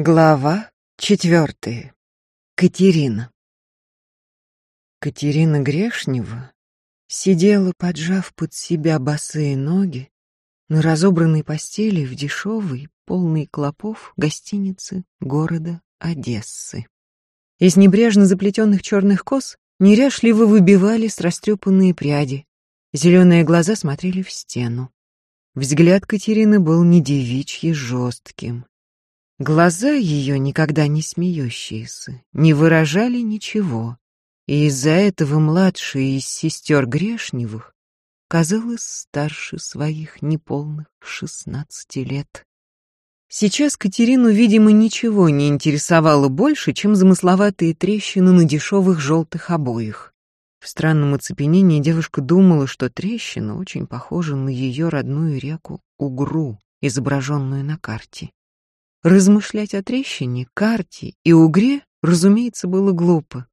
Глава четвертая. Катерина. Катерина Грешнева сидела, поджав под себя босые ноги, на разобранной постели в дешевой, полной клопов гостинице города Одессы. Из небрежно заплетенных черных кос неряшливо выбивались растрепанные пряди, зеленые глаза смотрели в стену. Взгляд Катерины был не девичьи жестким, Глаза ее, никогда не смеющиеся, не выражали ничего, и из-за этого младшая из сестер Грешневых казалась старше своих неполных шестнадцати лет. Сейчас Катерину, видимо, ничего не интересовало больше, чем замысловатые трещины на дешевых желтых обоях. В странном оцепенении девушка думала, что трещина очень похожа на ее родную реку Угру, изображенную на карте. Размышлять о трещине, карте и угре, разумеется, было глупо.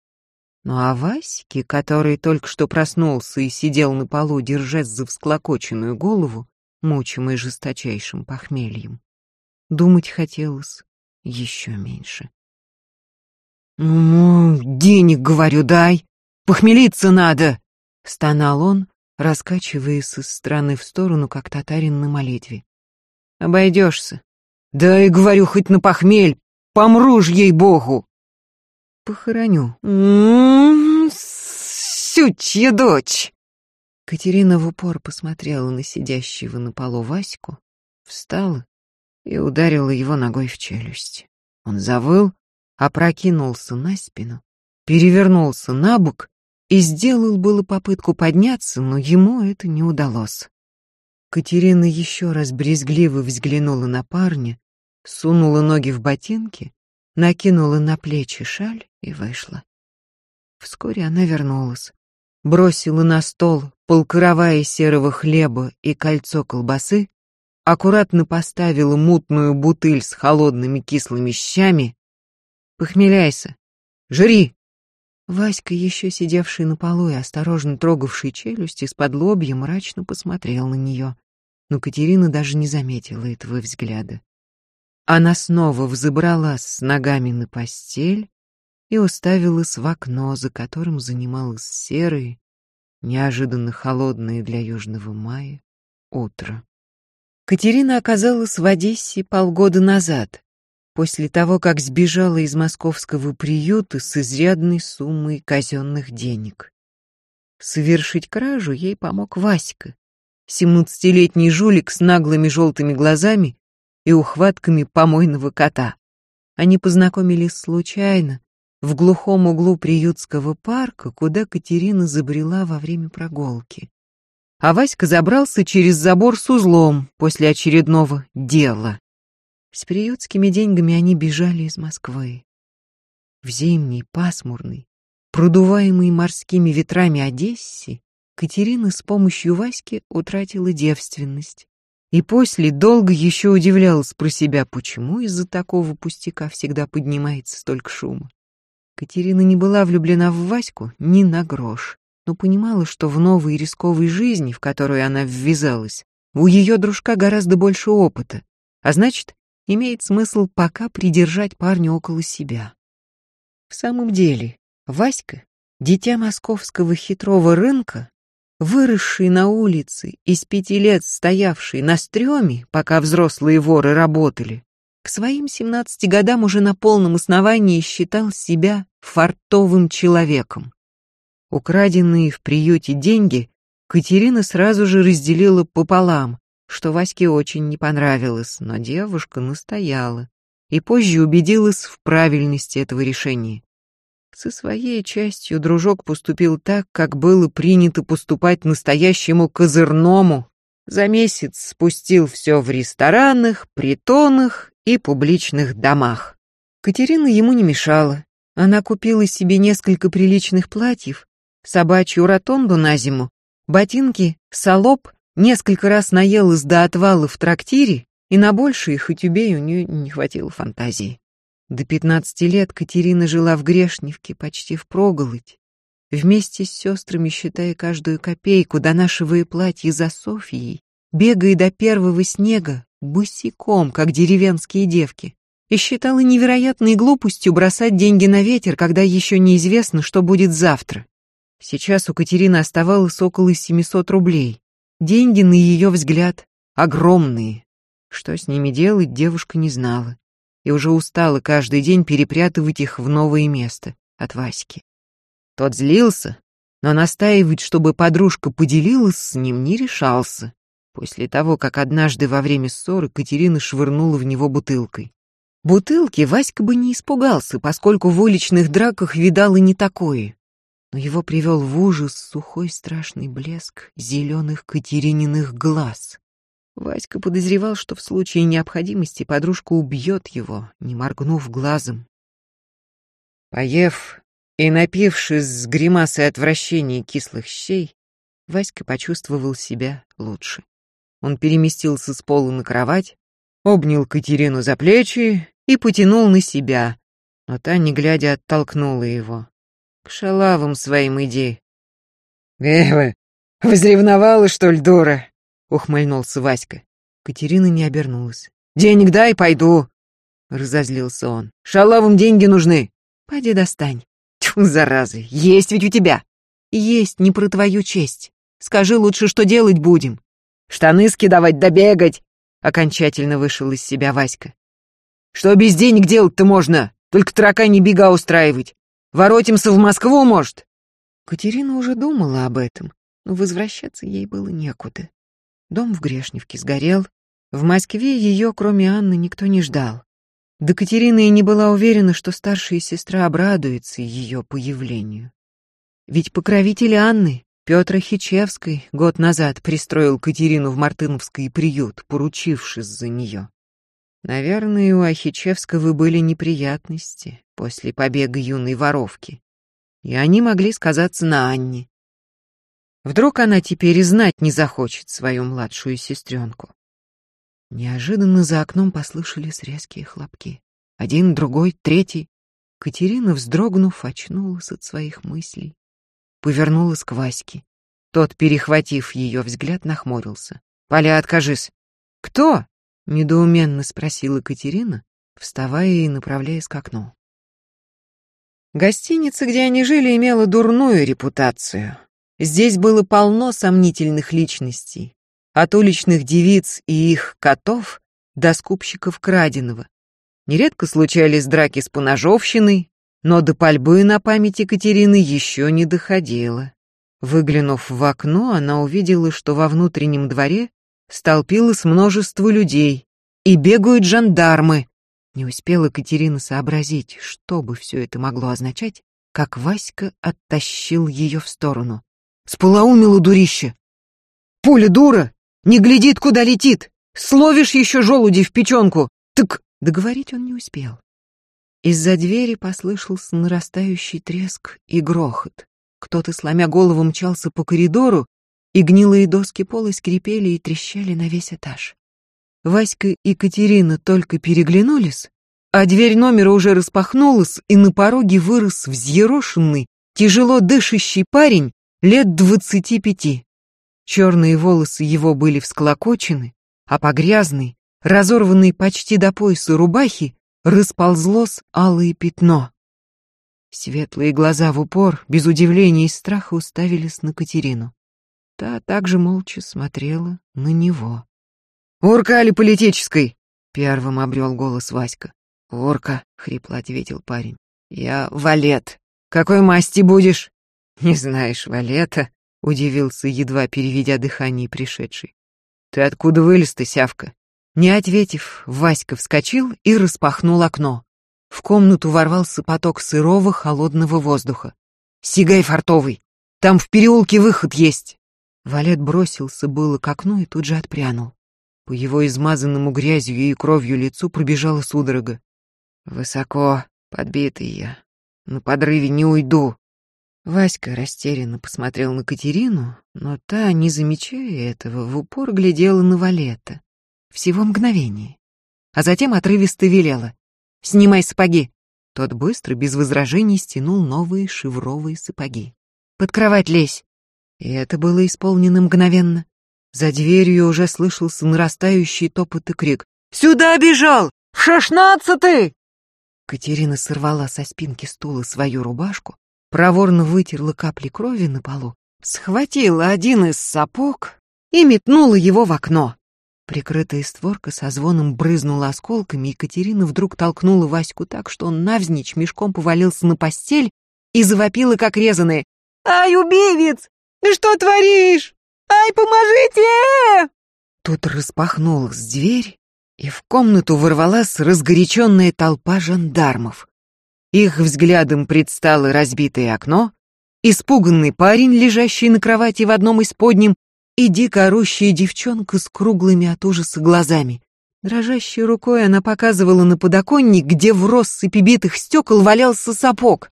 Ну а Ваське, который только что проснулся и сидел на полу, держась за всклокоченную голову, мучимый жесточайшим похмельем, думать хотелось еще меньше. «Ну, денег, говорю, дай! Похмелиться надо!» — стонал он, раскачиваясь из стороны в сторону, как татарин на молитве. «Обойдешься. Да и говорю, хоть на похмель, помру ж ей-богу. Похороню. М-м-м, сючья дочь. Катерина в упор посмотрела на сидящего на полу Ваську, встала и ударила его ногой в челюсть. Он завыл, опрокинулся на спину, перевернулся на бок и сделал было попытку подняться, но ему это не удалось. Катерина еще раз брезгливо взглянула на парня, сунула ноги в ботинки, накинула на плечи шаль и вышла. Вскоре она вернулась, бросила на стол полкоровая серого хлеба и кольцо колбасы, аккуратно поставила мутную бутыль с холодными кислыми щами. «Похмеляйся! Жри!» Васька, еще сидевший на полу и осторожно трогавший челюсть, из-под лобья мрачно посмотрел на нее, но Катерина даже не заметила этого взгляда. Она снова взобралась с ногами на постель и уставилась в окно, за которым занималось серое, неожиданно холодное для южного мая, утро. Катерина оказалась в Одессе полгода назад, после того, как сбежала из московского приюта с изрядной суммой казенных денег. Совершить кражу ей помог Васька, семнадцатилетний жулик с наглыми желтыми глазами и ухватками помойного кота. Они познакомились случайно в глухом углу приютского парка, куда Катерина забрела во время прогулки. А Васька забрался через забор с узлом после очередного дела. С приютскими деньгами они бежали из Москвы. В зимний, пасмурный, продуваемый морскими ветрами Одессе, Катерина с помощью Васьки утратила девственность и после долго еще удивлялась про себя, почему из-за такого пустяка всегда поднимается столько шума. Катерина не была влюблена в Ваську ни на грош, но понимала, что в новой рисковой жизни, в которую она ввязалась, у ее дружка гораздо больше опыта, а значит, имеет смысл пока придержать парня около себя. В самом деле, Васька, дитя московского хитрого рынка, выросший на улице, из пяти лет стоявший на стреме, пока взрослые воры работали, к своим семнадцати годам уже на полном основании считал себя фартовым человеком. Украденные в приюте деньги Катерина сразу же разделила пополам, что Ваське очень не понравилось, но девушка настояла и позже убедилась в правильности этого решения. Со своей частью дружок поступил так, как было принято поступать настоящему козырному. За месяц спустил все в ресторанах, притонах и публичных домах. Катерина ему не мешала. Она купила себе несколько приличных платьев, собачью ротонду на зиму, ботинки, салоп, несколько раз наелась до отвала в трактире, и на большие, хоть убей, у нее не хватило фантазии. До пятнадцати лет Катерина жила в Грешневке почти впроголодь, вместе с сестрами считая каждую копейку, донашивая платье за Софьей, бегая до первого снега, босиком, как деревенские девки. и считала невероятной глупостью бросать деньги на ветер, когда еще неизвестно, что будет завтра. Сейчас у Катерины оставалось около 700 рублей. Деньги, на ее взгляд, огромные. Что с ними делать, девушка не знала. И уже устала каждый день перепрятывать их в новое место от Васьки. Тот злился, но настаивать, чтобы подружка поделилась с ним, не решался. После того, как однажды во время ссоры Катерина швырнула в него бутылкой. Бутылки Васька бы не испугался, поскольку в уличных драках видал и не такое. Но его привел в ужас сухой страшный блеск зеленых Катерининых глаз. Васька подозревал, что в случае необходимости подружка убьет его, не моргнув глазом. Поев и напившись с гримасой отвращения кислых щей, Васька почувствовал себя лучше. Он переместился с пола на кровать, обнял Катерину за плечи и потянул на себя, но та, не глядя, оттолкнула его. «К шалавам своим иди». «Эва, возревновала, что ли, дура?» — ухмыльнулся Васька. Катерина не обернулась. «Денег дай, пойду!» — разозлился он. «Шалавам деньги нужны!» «Пойди достань!» «Тьфу, заразы, есть ведь у тебя!» «Есть, не про твою честь. Скажи лучше, что делать будем!» «Штаны скидывать да бегать!» — окончательно вышел из себя Васька. Что без денег делать-то можно? Только таракани бега устраивать. Воротимся в Москву, может?» Катерина уже думала об этом, но возвращаться ей было некуда. Дом в Грешневке сгорел. В Москве ее, кроме Анны, никто не ждал. Да Катерина и не была уверена, что старшая сестра обрадуется ее появлению. Ведь покровитель Анны, Петр Хичевский, год назад пристроил Катерину в Мартыновский приют, поручившись за нее. Наверное, у Ахичевского были неприятности после побега юной воровки, и они могли сказаться на Анне. Вдруг она теперь и знать не захочет свою младшую сестренку. Неожиданно за окном послышались резкие хлопки. Один, другой, третий. Катерина, вздрогнув, очнулась от своих мыслей. Повернулась к Ваське. Тот, перехватив ее взгляд, нахмурился. «Поля, откажись!» «Кто?» недоуменно спросила Катерина, вставая и направляясь к окну. Гостиница, где они жили, имела дурную репутацию. Здесь было полно сомнительных личностей, от уличных девиц и их котов до скупщиков краденого. Нередко случались драки с поножовщиной, но до пальбы на памяти Катерины еще не доходило. Выглянув в окно, она увидела, что во внутреннем дворе столпилось множество людей, и бегают жандармы. Не успела Катерина сообразить, что бы все это могло означать, как Васька оттащил ее в сторону. Сполоумело дурище. Пуля дура, не глядит, куда летит. Словишь еще желуди в печенку. Так договорить он не успел. Из-за двери послышался нарастающий треск и грохот. Кто-то, сломя голову, мчался по коридору, и гнилые доски пола скрипели и трещали на весь этаж. Васька и Катерина только переглянулись, а дверь номера уже распахнулась, и на пороге вырос взъерошенный, тяжело дышащий парень лет двадцати пяти. Черные волосы его были всклокочены, а по грязной, разорванной почти до пояса рубахи, расползлось алое пятно. Светлые глаза в упор, без удивления и страха уставились на Катерину. Та также молча смотрела на него. «Урка ли политической?» — первым обрел голос Васька. «Урка», — хрипло ответил парень. «Я валет. Какой масти будешь?» «Не знаешь валета?» — удивился, едва переведя дыхание пришедший. «Ты откуда вылез-то, сявка?» Не ответив, Васька вскочил и распахнул окно. В комнату ворвался поток сырого холодного воздуха. «Сигай фартовый! Там в переулке выход есть!» Валет бросился было к окну и тут же отпрянул. По его измазанному грязью и кровью лицу пробежала судорога. «Высоко, подбитый я. На подрыве не уйду». Васька растерянно посмотрел на Катерину, но та, не замечая этого, в упор глядела на Валета. Всего мгновение. А затем отрывисто велела. «Снимай сапоги!» Тот быстро, без возражений, стянул новые шевровые сапоги. «Под кровать лезь!» И это было исполнено мгновенно. За дверью уже слышался нарастающий топот и крик. «Сюда бежал! В шестнадцатый!» Катерина сорвала со спинки стула свою рубашку, проворно вытерла капли крови на полу, схватила один из сапог и метнула его в окно. Прикрытая створка со звоном брызнула осколками, и Катерина вдруг толкнула Ваську так, что он навзничь мешком повалился на постель и завопила, как резаная. «Ай, убивец! Ты что творишь? Ай, поможите!» Тут распахнулась дверь, и в комнату ворвалась разгоряченная толпа жандармов. Их взглядом предстало разбитое окно, испуганный парень, лежащий на кровати в одном из подним, и дико орущая девчонка с круглыми от ужаса глазами. Дрожащей рукой она показывала на подоконник, где в россыпи битых стекол валялся сапог.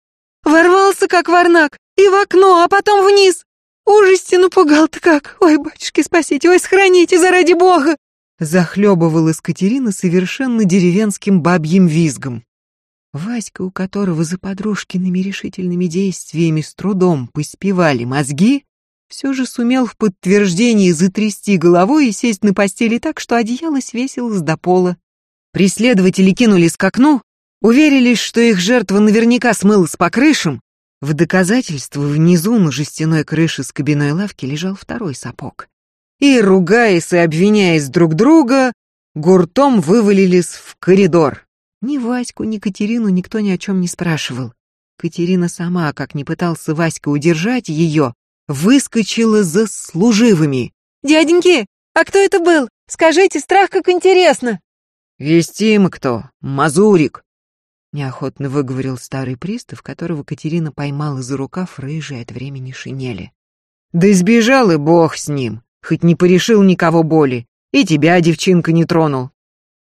Ворвался, как варнак, и в окно, а потом вниз. Ужасти напугал-то как. Ой, батюшки, спасите, ой, сохраните, заради бога. Захлебывалась Катерина совершенно деревенским бабьим визгом. Васька, у которого за подружкиными решительными действиями с трудом поспевали мозги, все же сумел в подтверждении затрясти головой и сесть на постели так, что одеяло свесилось до пола. Преследователи кинулись к окну, уверились, что их жертва наверняка смылась по крышам. В доказательство внизу на жестяной крыше с кабиной лавки лежал второй сапог. И, ругаясь и обвиняясь друг друга, гуртом вывалились в коридор. Ни Ваську, ни Катерину никто ни о чем не спрашивал. Катерина сама, как не пытался Васька удержать ее, выскочила за служивыми. «Дяденьки, а кто это был? Скажите, страх как интересно!» «Вестим кто, Мазурик!» Неохотно выговорил старый пристав, которого Катерина поймала за рукав рыжей от времени шинели. «Да избежал и бог с ним, хоть не порешил никого боли, и тебя, девчинка, не тронул».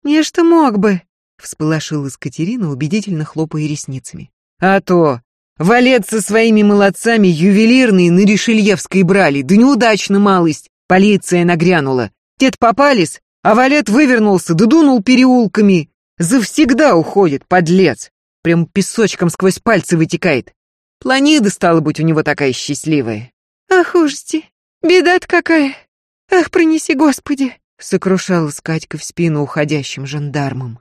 «Нечто мог бы», — всполошилась Катерина, убедительно хлопая ресницами. «А то! Валет со своими молодцами ювелирные на Решельевской брали, да неудачно малость. Полиция нагрянула. Тет попались, а Валет вывернулся, да дунул переулками. Завсегда уходит, подлец. Прям песочком сквозь пальцы вытекает. Планида, стала быть, у него такая счастливая. Ах, ужасти, беда-то какая. Ах, пронеси, Господи, сокрушалась Катька в спину уходящим жандармам.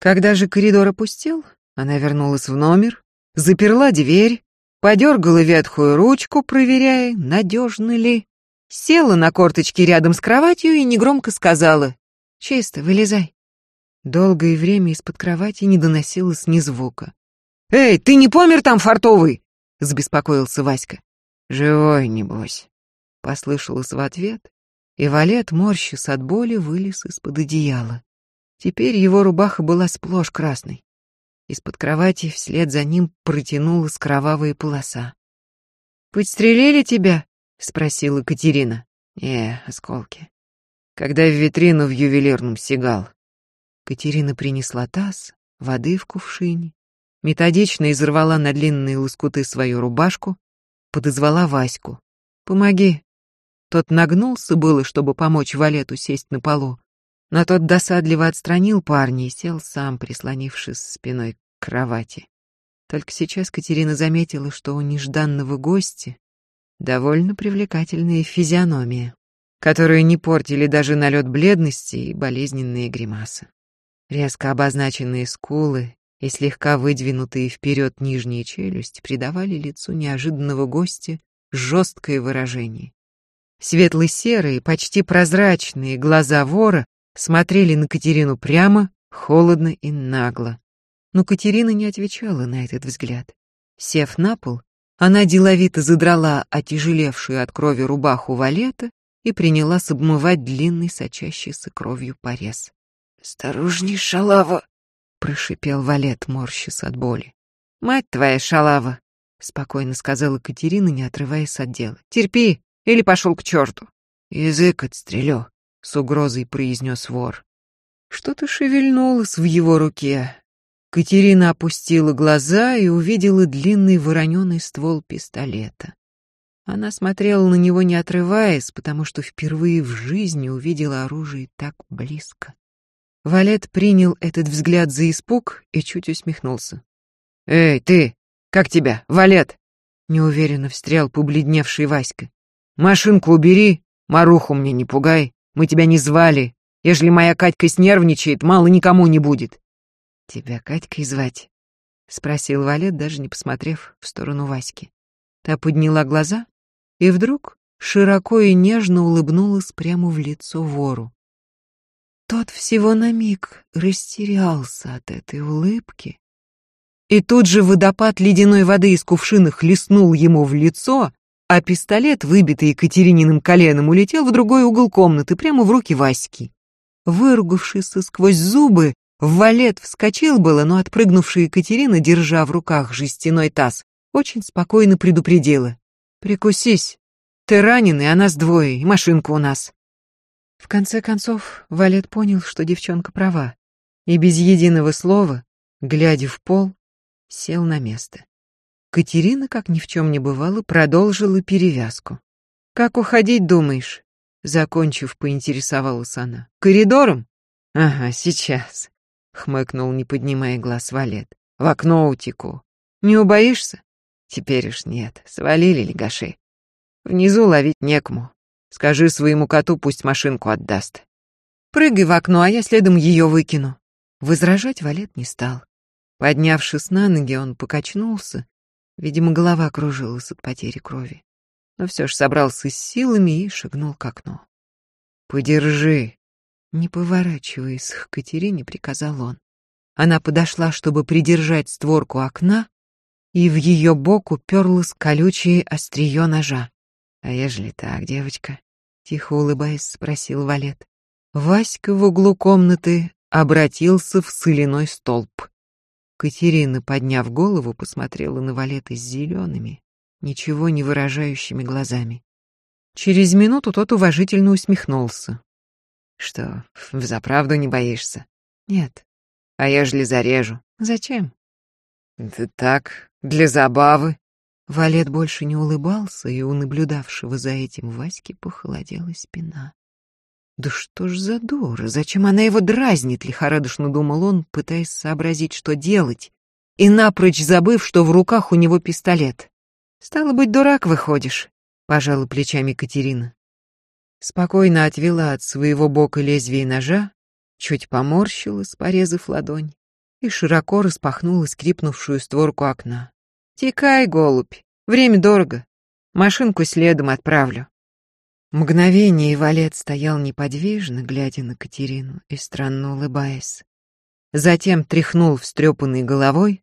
Когда же коридор опустел, она вернулась в номер, заперла дверь, подергала ветхую ручку, проверяя, надежно ли, села на корточки рядом с кроватью и негромко сказала «Чисто, вылезай». Долгое время из-под кровати не доносилось ни звука. «Эй, ты не помер там, фартовый?» — забеспокоился Васька. «Живой, небось», — послышалось в ответ, и Валет, морщис от боли, вылез из-под одеяла. Теперь его рубаха была сплошь красной. Из-под кровати вслед за ним протянулась кровавая полоса. «Подстрелили тебя?» — спросила Катерина. «Не, осколки. Когда в витрину в ювелирном сигал». Катерина принесла таз, воды в кувшине, методично изорвала на длинные лоскуты свою рубашку, подозвала Ваську. «Помоги». Тот нагнулся было, чтобы помочь Валету сесть на полу, но тот досадливо отстранил парня и сел сам, прислонившись спиной к кровати. Только сейчас Катерина заметила, что у нежданного гостя довольно привлекательная физиономия, которую не портили даже налет бледности и болезненные гримасы. Резко обозначенные скулы и слегка выдвинутые вперед нижние челюсти придавали лицу неожиданного гостя жесткое выражение. Светло-серые, почти прозрачные глаза вора смотрели на Катерину прямо, холодно и нагло. Но Катерина не отвечала на этот взгляд. Сев на пол, она деловито задрала отяжелевшую от крови рубаху валета и принялась обмывать длинный сочащийся кровью порез. «Осторожней, шалава!» — прошипел валет, морщась от боли. «Мать твоя, шалава!» — спокойно сказала Катерина, не отрываясь от дела. «Терпи, или пошел к черту!» «Язык отстрелю!» — с угрозой произнес вор. Что-то шевельнулось в его руке. Катерина опустила глаза и увидела длинный вороненый ствол пистолета. Она смотрела на него не отрываясь, потому что впервые в жизни увидела оружие так близко. Валет принял этот взгляд за испуг и чуть усмехнулся. «Эй, ты! Как тебя, Валет?» Неуверенно встрял побледневший Васька. «Машинку убери, Маруху мне не пугай, мы тебя не звали, Ежели моя Катька снервничает, мало никому не будет. Тебя Катькой звать? Спросил Валет, даже не посмотрев в сторону Васьки. Та подняла глаза и вдруг широко и нежно улыбнулась прямо в лицо вору. Тот всего на миг растерялся от этой улыбки. И тут же водопад ледяной воды из кувшина хлестнул ему в лицо, а пистолет, выбитый Екатерининым коленом, улетел в другой угол комнаты, прямо в руки Васьки. Выругавшись сквозь зубы, Валет вскочил было, но отпрыгнувшая Екатерина, держа в руках жестяной таз, очень спокойно предупредила. «Прикусись. Ты раненый, а нас двое, и машинка у нас». В конце концов, Валет понял, что девчонка права, и без единого слова, глядя в пол, сел на место. Катерина, как ни в чем не бывало, продолжила перевязку. «Как уходить, думаешь?» Закончив, поинтересовалась она. «Коридором?» «Ага, сейчас», — хмыкнул, не поднимая глаз Валет. «В окно утеку. Не убоишься?» «Теперь уж нет. Свалили легаши. Внизу ловить некому. Скажи своему коту, пусть машинку отдаст. Прыгай в окно, а я следом ее выкину». Возражать Валет не стал. Поднявшись на ноги, он покачнулся Видимо, голова кружилась от потери крови. Но все же собрался с силами и шагнул к окну. «Подержи!» Не поворачиваясь к Катерине, приказал он. Она подошла, чтобы придержать створку окна, и в ее бок уперлось колючее острие ножа. «А ежели так, девочка?» — тихо улыбаясь, спросил Валет. Васька в углу комнаты обратился в соляной столб. Катерина, подняв голову, посмотрела на Валета с зелеными, ничего не выражающими глазами. Через минуту тот уважительно усмехнулся. «Что, взаправду не боишься?» «Нет». «А ежели зарежу?» «Зачем?» «Да так, для забавы». Валет больше не улыбался, и у наблюдавшего за этим Васьки похолодела спина. Да что ж за дура, зачем она его дразнит, лихорадочно думал он, пытаясь сообразить, что делать, и напрочь забыв, что в руках у него пистолет. Стало быть, дурак выходишь, пожала плечами Катерина. Спокойно отвела от своего бока лезвие ножа, чуть поморщилась, порезав ладонь, и широко распахнула скрипнувшую створку окна. «Текай, голубь, время дорого, машинку следом отправлю». Мгновение Валет стоял неподвижно, глядя на Катерину и странно улыбаясь. Затем тряхнул встрепанной головой,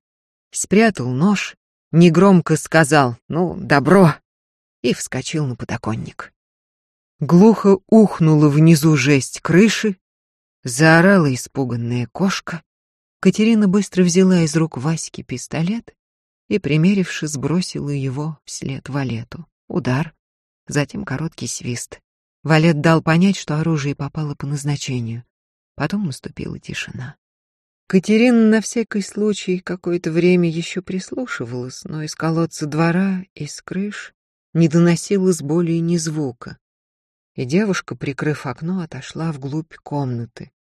спрятал нож, негромко сказал «Ну, добро!» и вскочил на подоконник. Глухо ухнула внизу жесть крыши, заорала испуганная кошка. Катерина быстро взяла из рук Васьки пистолет и, примерившись, сбросила его вслед Валету. Удар, затем короткий свист. Валет дал понять, что оружие попало по назначению. Потом наступила тишина. Катерина на всякий случай какое-то время еще прислушивалась, но из колодца двора, из крыш не доносилось более ни звука. И девушка, прикрыв окно, отошла вглубь комнаты.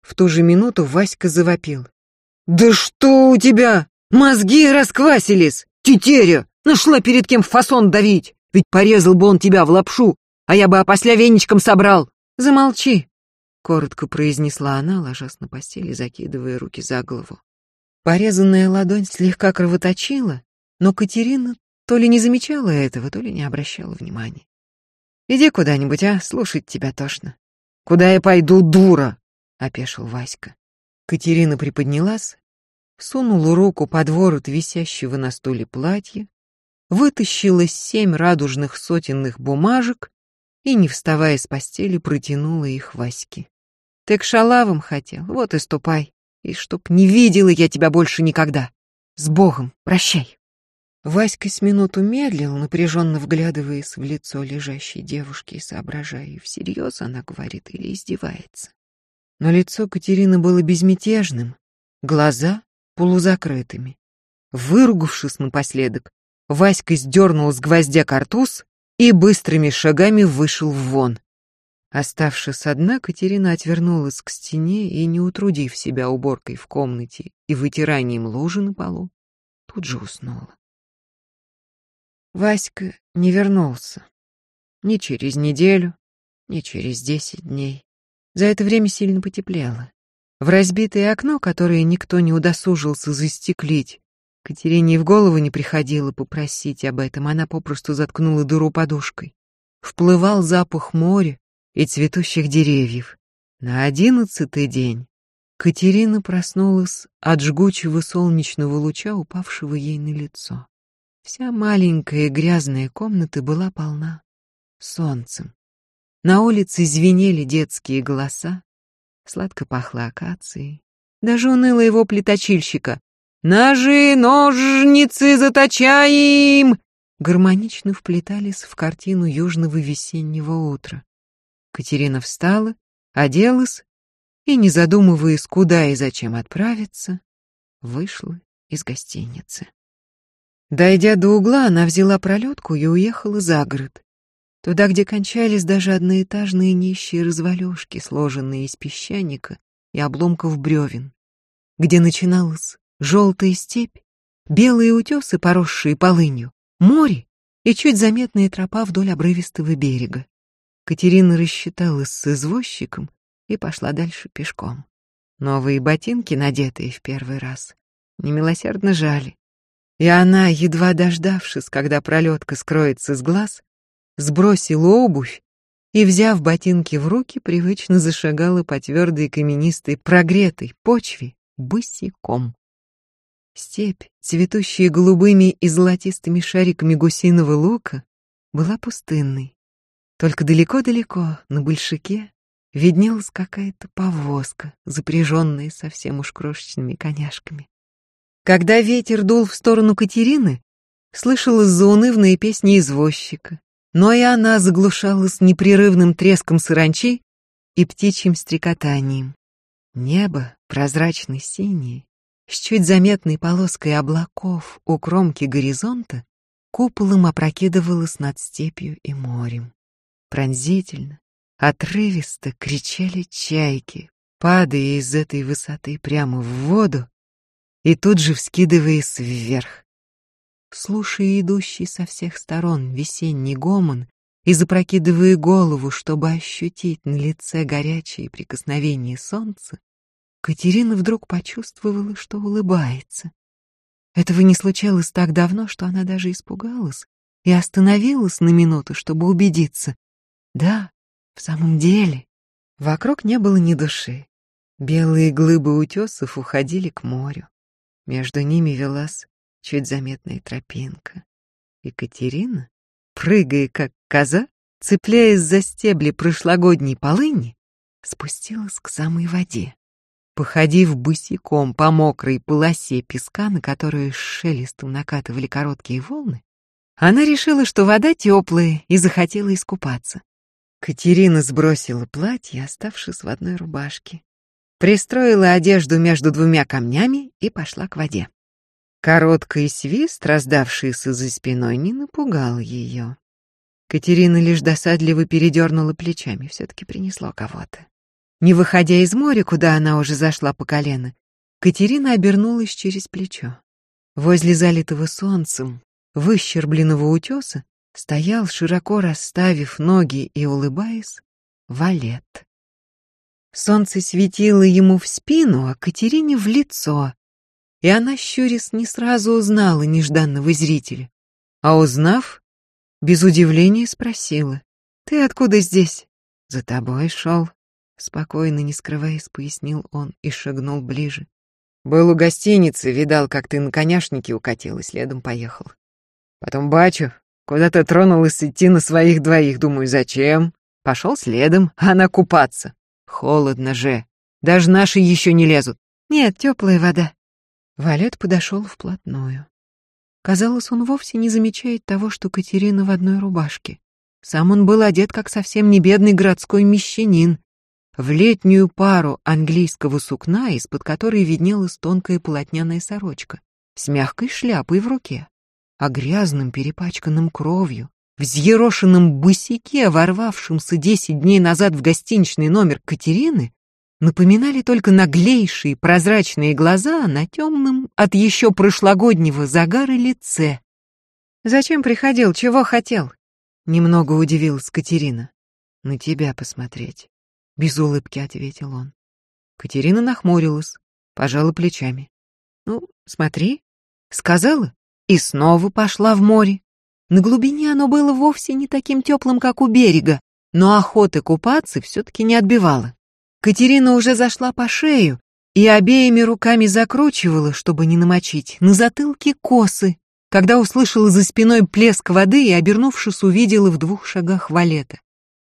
В ту же минуту Васька завопил. «Да что у тебя? Мозги расквасились! Тетеря! Нашла перед кем фасон давить!» Ведь порезал бы он тебя в лапшу, а я бы опосля веничком собрал. Замолчи, коротко произнесла она, ложась на постели, закидывая руки за голову. Порезанная ладонь слегка кровоточила, но Катерина то ли не замечала этого, то ли не обращала внимания. Иди куда-нибудь, а, слушать тебя тошно. Куда я пойду, дура? опешил Васька. Катерина приподнялась, сунула руку под ворот висящего на стуле платья, вытащила семь радужных сотенных бумажек и, не вставая с постели, протянула их Ваське. «Ты к шалавам хотел, вот и ступай, и чтоб не видела я тебя больше никогда. С Богом, прощай!» Васька с минуту медлил, напряженно вглядываясь в лицо лежащей девушки и соображая, всерьез она говорит или издевается. Но лицо Катерины было безмятежным, глаза полузакрытыми. Выругавшись напоследок, Васька сдернул с гвоздя картуз и быстрыми шагами вышел вон. Оставшись одна, Катерина отвернулась к стене и, не утрудив себя уборкой в комнате и вытиранием лужи на полу, тут же уснула. Васька не вернулся. Ни через неделю, ни через десять дней. За это время сильно потеплело. В разбитое окно, которое никто не удосужился застеклить, Катерине в голову не приходило попросить об этом, она попросту заткнула дыру подушкой. Вплывал запах моря и цветущих деревьев. На одиннадцатый день Катерина проснулась от жгучего солнечного луча, упавшего ей на лицо. Вся маленькая грязная комната была полна солнцем. На улице звенели детские голоса, сладко пахло акацией. Даже уныло его плиточильщика. «Ножи, ножницы заточаем!» гармонично вплетались в картину южного весеннего утра. Катерина встала, оделась и, не задумываясь, куда и зачем отправиться, вышла из гостиницы. Дойдя до угла, она взяла пролетку и уехала за город, туда, где кончались даже одноэтажные нищие развалюшки, сложенные из песчаника и обломков бревен, где начиналась желтая степь, белые утесы, поросшие полынью, море и чуть заметная тропа вдоль обрывистого берега. Катерина рассчиталась с извозчиком и пошла дальше пешком. Новые ботинки, надетые в первый раз, немилосердно жали. И она, едва дождавшись, когда пролетка скроется с глаз, сбросила обувь и, взяв ботинки в руки, привычно зашагала по твердой каменистой прогретой почве босиком. Степь, цветущая голубыми и золотистыми шариками гусиного лука, была пустынной. Только далеко-далеко, на большаке, виднелась какая-то повозка, запряженная совсем уж крошечными коняшками. Когда ветер дул в сторону Катерины, слышалась заунывная песня извозчика, но и она заглушалась непрерывным треском саранчи и птичьим стрекотанием. Небо, прозрачно-синее, с чуть заметной полоской облаков у кромки горизонта, куполом опрокидывалось над степью и морем. Пронзительно, отрывисто кричали чайки, падая из этой высоты прямо в воду и тут же вскидываясь вверх. Слушая идущий со всех сторон весенний гомон и запрокидывая голову, чтобы ощутить на лице горячее прикосновение солнца, Катерина вдруг почувствовала, что улыбается. Этого не случалось так давно, что она даже испугалась и остановилась на минуту, чтобы убедиться. Да, в самом деле, вокруг не было ни души. Белые глыбы утесов уходили к морю. Между ними велась чуть заметная тропинка. Екатерина, прыгая как коза, цепляясь за стебли прошлогодней полыни, спустилась к самой воде. Походив босиком по мокрой полосе песка, на которую шелестом накатывали короткие волны, она решила, что вода теплая, и захотела искупаться. Катерина сбросила платье, оставшись в одной рубашке, пристроила одежду между двумя камнями и пошла к воде. Короткий свист, раздавшийся за спиной, не напугал ее. Катерина лишь досадливо передернула плечами, все-таки принесло кого-то. Не выходя из моря, куда она уже зашла по колено, Катерина обернулась через плечо. Возле залитого солнцем, выщербленного утеса, стоял, широко расставив ноги и улыбаясь, валет. Солнце светило ему в спину, а Катерине в лицо, и она, щурясь, не сразу узнала нежданного зрителя, а узнав, без удивления спросила, «Ты откуда здесь?» «За тобой шел», — спокойно, не скрываясь, пояснил он и шагнул ближе. «Был у гостиницы, видал, как ты на коняшнике укатил и следом поехал. Потом бачу, Куда-то тронулась идти на своих двоих, думаю, зачем? Пошел следом, а она купаться. Холодно же. Даже наши еще не лезут. Нет, теплая вода. Валет подошел вплотную. Казалось, он вовсе не замечает того, что Катерина в одной рубашке. Сам он был одет как совсем не бедный городской мещанин, в летнюю пару английского сукна, из-под которой виднелась тонкая полотняная сорочка, с мягкой шляпой в руке а грязным, перепачканным кровью, взъерошенном босике, ворвавшемся десять дней назад в гостиничный номер Катерины, напоминали только наглейшие прозрачные глаза на темном от еще прошлогоднего загара лице. «Зачем приходил? Чего хотел?» Немного удивилась Катерина. «На тебя посмотреть». Без улыбки ответил он. Катерина нахмурилась, пожала плечами. Ну, смотри, сказала и снова пошла в море. На глубине оно было вовсе не таким теплым, как у берега, но охоты купаться все-таки не отбивала. Катерина уже зашла по шею и обеими руками закручивала, чтобы не намочить, на затылке косы, когда услышала за спиной плеск воды и, обернувшись, увидела в двух шагах валета.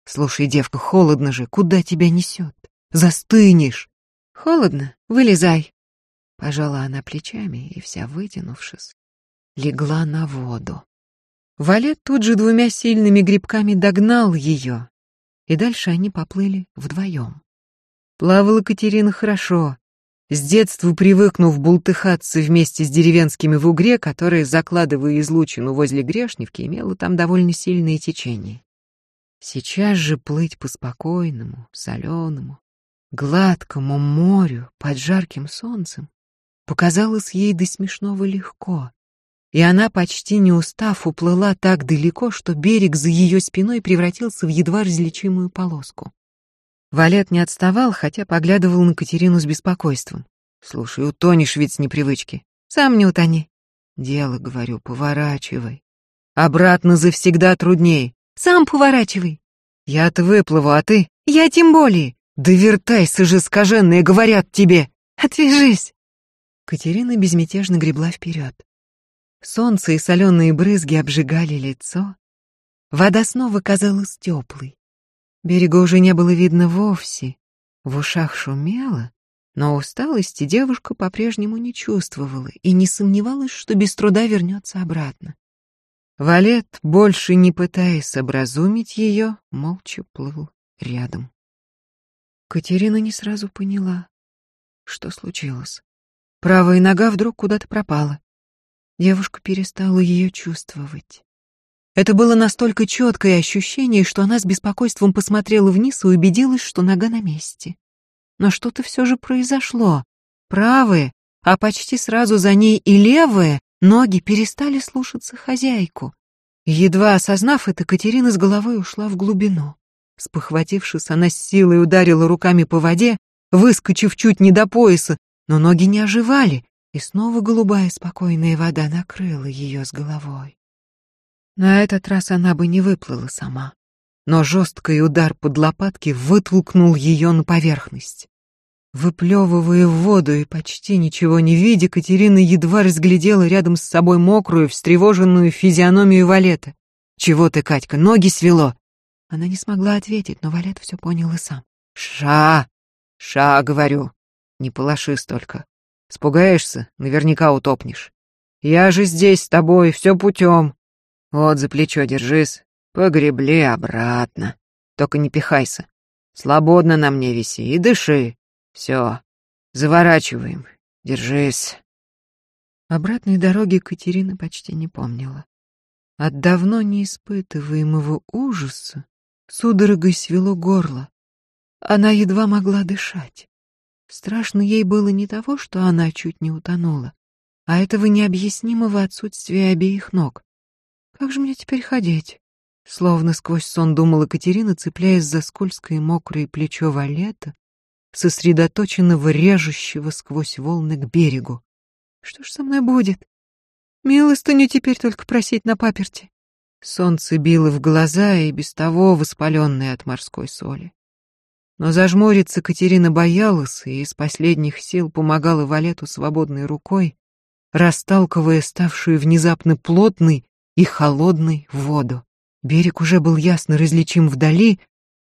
«Слушай, девка, холодно же, куда тебя несет? Застынешь!» «Холодно? Вылезай!» Пожала она плечами и, вся вытянувшись, легла на воду. Валет тут же двумя сильными грибками догнал ее, и дальше они поплыли вдвоем. Плавала Катерина хорошо, с детства привыкнув бултыхаться вместе с деревенскими в угре, которые, закладывая излучину возле Грешневки, имела там довольно сильные течения. Сейчас же плыть по спокойному, соленому, гладкому морю под жарким солнцем показалось ей до смешного легко, и она, почти не устав, уплыла так далеко, что берег за ее спиной превратился в едва различимую полоску. Валет не отставал, хотя поглядывал на Катерину с беспокойством. «Слушай, утонешь ведь с непривычки. Сам не утони». «Дело, говорю, поворачивай. Обратно завсегда трудней. Сам поворачивай». «Я-то выплыву, а ты?» «Я тем более». «Да вертайся же, скаженные, говорят тебе!» «Отвяжись!» Катерина безмятежно гребла вперед. Солнце и соленые брызги обжигали лицо. Вода снова казалась теплой. Берега уже не было видно вовсе. В ушах шумело, но усталости девушка по-прежнему не чувствовала и не сомневалась, что без труда вернется обратно. Валет, больше не пытаясь образумить ее, молча плыл рядом. Катерина не сразу поняла, что случилось. Правая нога вдруг куда-то пропала. Девушка перестала ее чувствовать. Это было настолько четкое ощущение, что она с беспокойством посмотрела вниз и убедилась, что нога на месте. Но что-то все же произошло. Правые, а почти сразу за ней и левые, ноги перестали слушаться хозяйку. Едва осознав это, Катерина с головой ушла в глубину. Спохватившись, она с силой ударила руками по воде, выскочив чуть не до пояса, но ноги не оживали, и снова голубая спокойная вода накрыла ее с головой. На этот раз она бы не выплыла сама, но жесткий удар под лопатки вытолкнул ее на поверхность. Выплевывая в воду и почти ничего не видя, Катерина едва разглядела рядом с собой мокрую, встревоженную физиономию Валета. «Чего ты, Катька, ноги свело?» Она не смогла ответить, но Валет все понял и сам. «Ша! Ша, говорю! Не полоши столько. Спугаешься, наверняка утопнешь. Я же здесь с тобой, все путем. Вот за плечо держись, погребли обратно. Только не пихайся. Свободно на мне виси и дыши. Все, заворачиваем, держись. Обратной дороги Катерина почти не помнила. От давно не испытываемого ужаса судорогой свело горло. Она едва могла дышать. Страшно ей было не того, что она чуть не утонула, а этого необъяснимого отсутствия обеих ног. Как же мне теперь ходить? Словно сквозь сон думала Катерина, цепляясь за скользкое мокрое плечо Валета, сосредоточенного режущего сквозь волны к берегу. Что ж со мной будет? Милостыню теперь только просить на паперти. Солнце било в глаза и без того воспаленное от морской соли. Но зажмуриться Катерина боялась и из последних сил помогала Валету свободной рукой, расталкивая ставшую внезапно плотной и холодной воду. Берег уже был ясно различим вдали,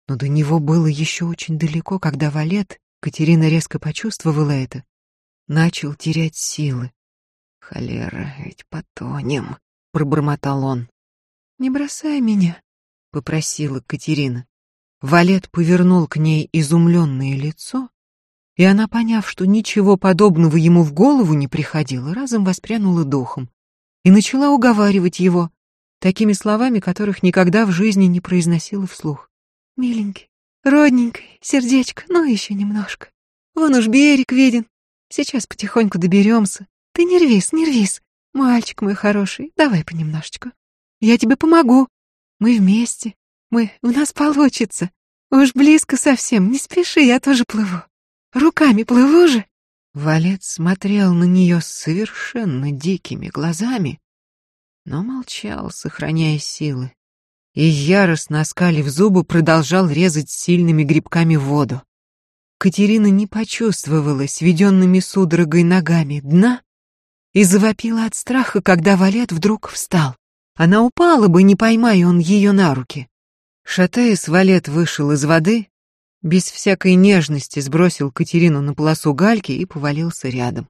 но до него было еще очень далеко, когда Валет, Катерина резко почувствовала это, начал терять силы. «Холера, ведь потонем», — пробормотал он. «Не бросай меня», — попросила Катерина. Валет повернул к ней изумленное лицо, и она, поняв, что ничего подобного ему в голову не приходило, разом воспрянула духом и начала уговаривать его такими словами, которых никогда в жизни не произносила вслух. «Миленький, родненький, сердечко, ну еще немножко. Вон уж берег виден. Сейчас потихоньку доберемся. Ты не рвись, не рвись. Мальчик мой хороший, давай понемножечку. Я тебе помогу. Мы вместе. Мы... У нас получится. Уж близко совсем, не спеши, я тоже плыву. Руками плыву же. Валет смотрел на нее совершенно дикими глазами, но молчал, сохраняя силы, и яростно оскалив зубы продолжал резать сильными грибками воду. Катерина не почувствовала сведенными судорогой ногами дна и завопила от страха, когда Валет вдруг встал. Она упала бы, не поймая он ее на руки. Шатаясь, Валет вышел из воды, без всякой нежности сбросил Катерину на полосу гальки и повалился рядом.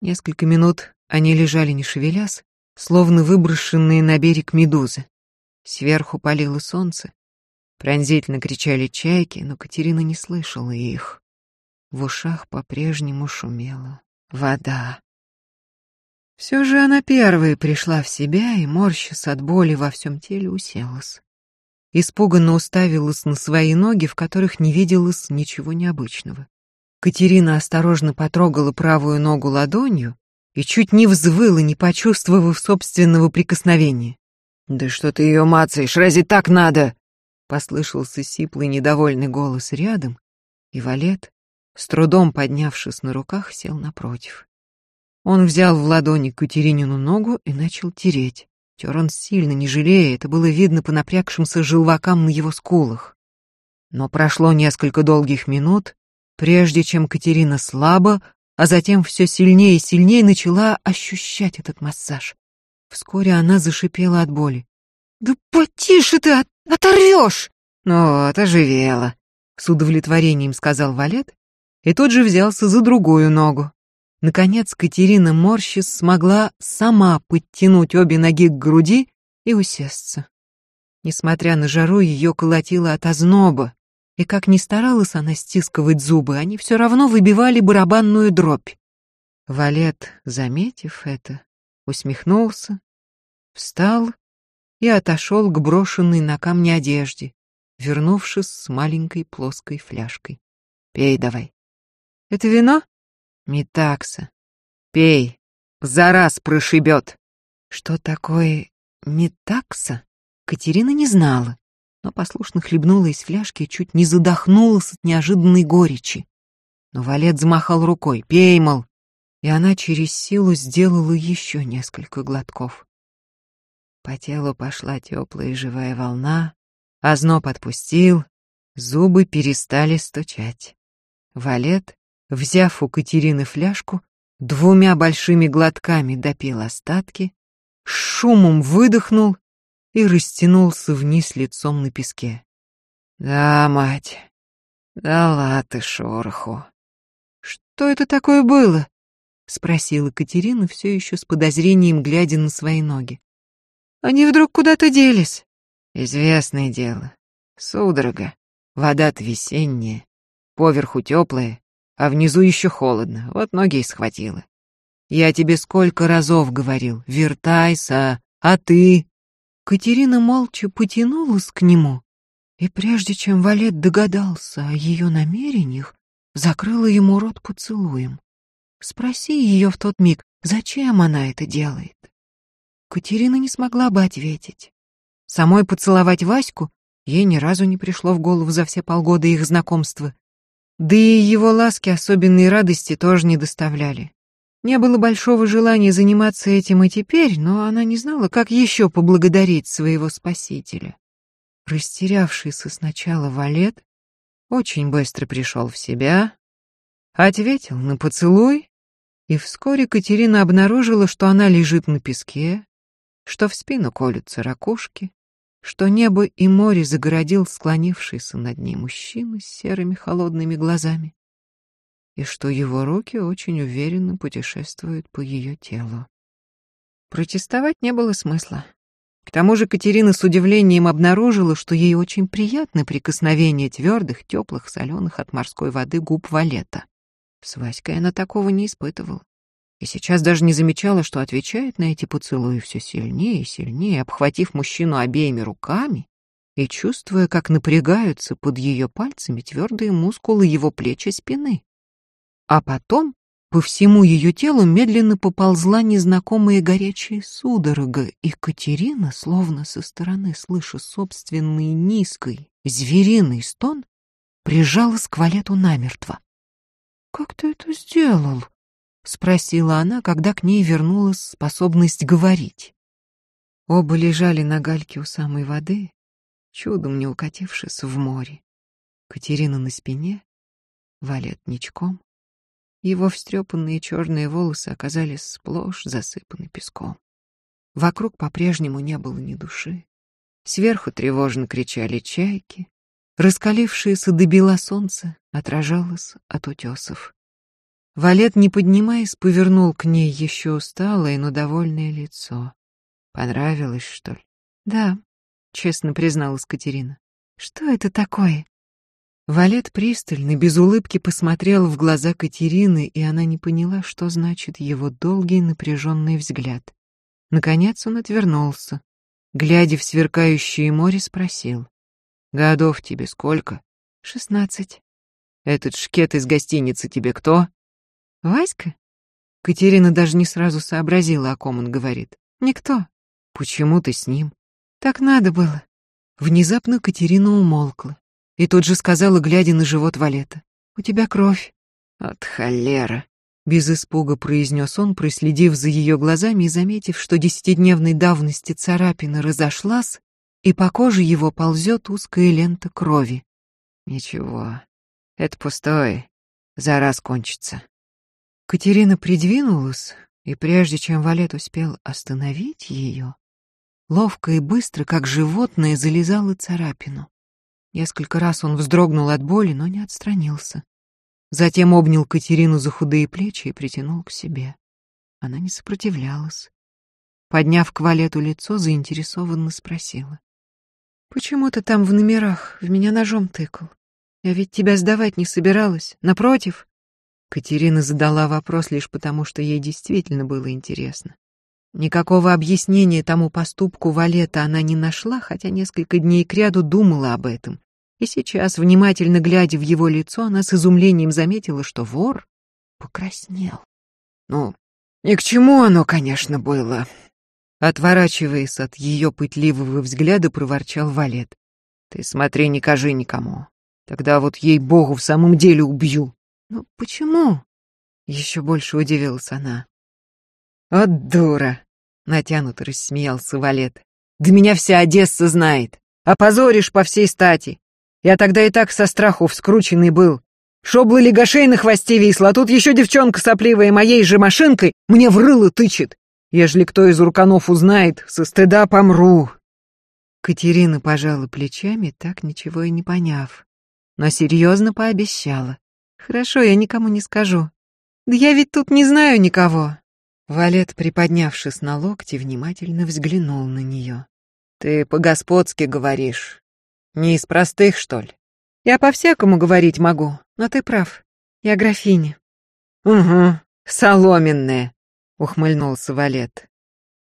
Несколько минут они лежали не шевелясь, словно выброшенные на берег медузы. Сверху палило солнце, пронзительно кричали чайки, но Катерина не слышала их. В ушах по-прежнему шумела вода. Все же она первой пришла в себя и, морщась от боли во всем теле, уселась испуганно уставилась на свои ноги, в которых не виделось ничего необычного. Катерина осторожно потрогала правую ногу ладонью и чуть не взвыла, не почувствовав собственного прикосновения. «Да что ты ее мацаешь, разве так надо?» Послышался сиплый недовольный голос рядом, и Валет, с трудом поднявшись на руках, сел напротив. Он взял в ладони Катеринину ногу и начал тереть. Тер он сильно, не жалея, это было видно по напрягшимся желвакам на его скулах. Но прошло несколько долгих минут, прежде чем Катерина слабо, а затем все сильнее и сильнее начала ощущать этот массаж. Вскоре она зашипела от боли. «Да потише ты, от оторвешь!» «Ну вот, оживела», — с удовлетворением сказал Валет и тут же взялся за другую ногу. Наконец Катерина Морщис смогла сама подтянуть обе ноги к груди и усесться. Несмотря на жару, ее колотило от озноба, и как ни старалась она стисковать зубы, они все равно выбивали барабанную дробь. Валет, заметив это, усмехнулся, встал и отошел к брошенной на камне одежде, вернувшись с маленькой плоской фляжкой. «Пей давай». «Это вино?» Метакса. Пей, за раз прошибет. Что такое метакса? Катерина не знала, но послушно хлебнула из фляжки и чуть не задохнулась от неожиданной горечи. Но Валет замахал рукой. «Пей, мол!» И она через силу сделала еще несколько глотков. По телу пошла теплая живая волна, озноб отпустил, зубы перестали стучать. Валет Взяв у Катерины фляжку, двумя большими глотками допил остатки, шумом выдохнул и растянулся вниз лицом на песке. «Да, мать, дала ты шороху». «Что это такое было?» — спросила Катерина, все еще с подозрением глядя на свои ноги. «Они вдруг куда-то делись?» «Известное дело. Судорога. Вода-то весенняя, поверху теплая, а внизу еще холодно, вот ноги и схватило. Я тебе сколько разов говорил, вертайся, а ты...» Катерина молча потянулась к нему, и прежде чем Валет догадался о ее намерениях, закрыла ему рот поцелуем. Спроси ее в тот миг, зачем она это делает. Катерина не смогла бы ответить. Самой поцеловать Ваську ей ни разу не пришло в голову за все полгода их знакомства. Да и его ласки особенной радости тоже не доставляли. Не было большого желания заниматься этим и теперь, но она не знала, как еще поблагодарить своего спасителя. Растерявшийся сначала Валет очень быстро пришел в себя, ответил на поцелуй, и вскоре Катерина обнаружила, что она лежит на песке, что в спину колются ракушки, что небо и море загородил склонившийся над ней мужчина с серыми холодными глазами, и что его руки очень уверенно путешествуют по ее телу. Протестовать не было смысла. К тому же Катерина с удивлением обнаружила, что ей очень приятны прикосновения твердых, теплых, соленых от морской воды губ Валета. С Васькой она такого не испытывала и сейчас даже не замечала, что отвечает на эти поцелуи все сильнее и сильнее, обхватив мужчину обеими руками и чувствуя, как напрягаются под ее пальцами твердые мускулы его плеч и спины. А потом по всему ее телу медленно поползла незнакомая горячая судорога, и Катерина, словно со стороны слыша собственный низкий, звериный стон прижалась к Валету намертво. «Как ты это сделал?» — спросила она, когда к ней вернулась способность говорить. Оба лежали на гальке у самой воды, чудом не укатившись в море. Катерина на спине, Валет ничком. Его встрепанные черные волосы оказались сплошь засыпаны песком. Вокруг по-прежнему не было ни души. Сверху тревожно кричали чайки. Раскалившееся до бела солнце отражалось от утесов. Валет, не поднимаясь, повернул к ней еще усталое, но довольное лицо. Понравилось, что ли? Да, честно призналась Катерина. Что это такое? Валет пристально, без улыбки посмотрел в глаза Катерины, и она не поняла, что значит его долгий напряженный взгляд. Наконец он отвернулся. Глядя в сверкающее море, спросил. «Годов тебе сколько?» «Шестнадцать». «Этот шкет из гостиницы тебе кто?» «Васька?» Катерина даже не сразу сообразила, о ком он говорит. «Никто». Почему ты с ним? Так надо было. Внезапно Катерина умолкла и тут же сказала, глядя на живот Валета. У тебя кровь. От холера. Без испуга произнес он, проследив за ее глазами и заметив, что десятидневной давности царапина разошлась, и по коже его ползет узкая лента крови. Ничего, это пустое, за раз кончится. Катерина придвинулась, и прежде чем Валет успел остановить ее, ловко и быстро, как животное, залезала царапину. Несколько раз он вздрогнул от боли, но не отстранился. Затем обнял Катерину за худые плечи и притянул к себе. Она не сопротивлялась. Подняв к Валету лицо, заинтересованно спросила. «Почему ты там в номерах в меня ножом тыкал? Я ведь тебя сдавать не собиралась. Напротив?» Катерина задала вопрос лишь потому, что ей действительно было интересно. Никакого объяснения тому поступку Валета она не нашла, хотя несколько дней кряду думала об этом. И сейчас, внимательно глядя в его лицо, она с изумлением заметила, что вор покраснел. Ну, ни к чему оно, конечно, было. Отворачиваясь от ее пытливого взгляда, проворчал Валет. Ты смотри, не кажи никому. Тогда вот ей-богу в самом деле убью. Ну почему? Еще больше удивилась она. «От дура!» Натянуто рассмеялся Валет. «Да меня вся Одесса знает. Опозоришь по всей стати. Я тогда и так со страху вскрученный был. Шоблы легошей на хвосте висла, а тут еще девчонка сопливая моей же машинкой мне в рыло тычет. Ежели кто из урканов узнает, со стыда помру». Катерина пожала плечами, так ничего и не поняв, но серьезно пообещала. «Хорошо, я никому не скажу. Да я ведь тут не знаю никого. Валет, приподнявшись на локте, внимательно взглянул на нее. «Ты по-господски говоришь. Не из простых, что ли?» «Я по-всякому говорить могу, но ты прав. Я графиня». «Угу, соломенная», — ухмыльнулся Валет.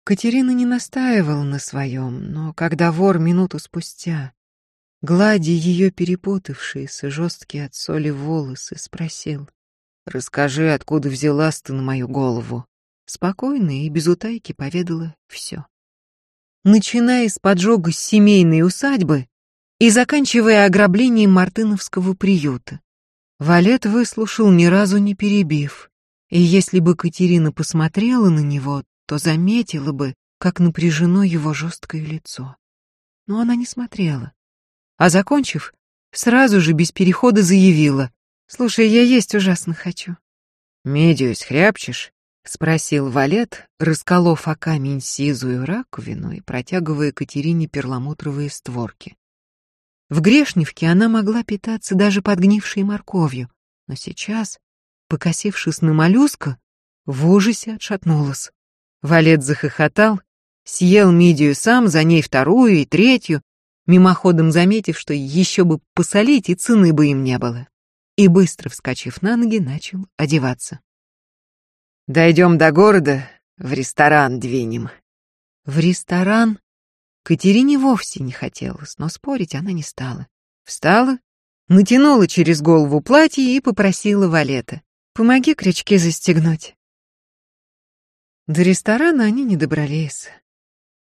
Катерина не настаивала на своем, но когда вор минуту спустя, гладя ее перепутавшиеся, жесткие от соли волосы, спросил, «Расскажи, откуда взялась ты на мою голову?» Спокойно и без утайки поведала все. Начиная с поджога семейной усадьбы и заканчивая ограблением Мартыновского приюта. Валет выслушал ни разу не перебив, и если бы Катерина посмотрела на него, то заметила бы, как напряжено его жесткое лицо. Но она не смотрела. А закончив, сразу же без перехода заявила. «Слушай, я есть ужасно хочу». «Медию схряпчешь?» — спросил Валет, расколов о камень сизую раковину и протягивая Катерине перламутровые створки. В Грешневке она могла питаться даже подгнившей морковью, но сейчас, покосившись на моллюска, в ужасе отшатнулась. Валет захохотал, съел мидию сам, за ней вторую и третью, мимоходом заметив, что еще бы посолить и цены бы им не было. И быстро вскочив на ноги, начал одеваться. Дойдем до города, в ресторан двинем. В ресторан? Катерине вовсе не хотелось, но спорить она не стала. Встала, натянула через голову платье и попросила Валета. «Помоги крючки застегнуть». До ресторана они не добрались.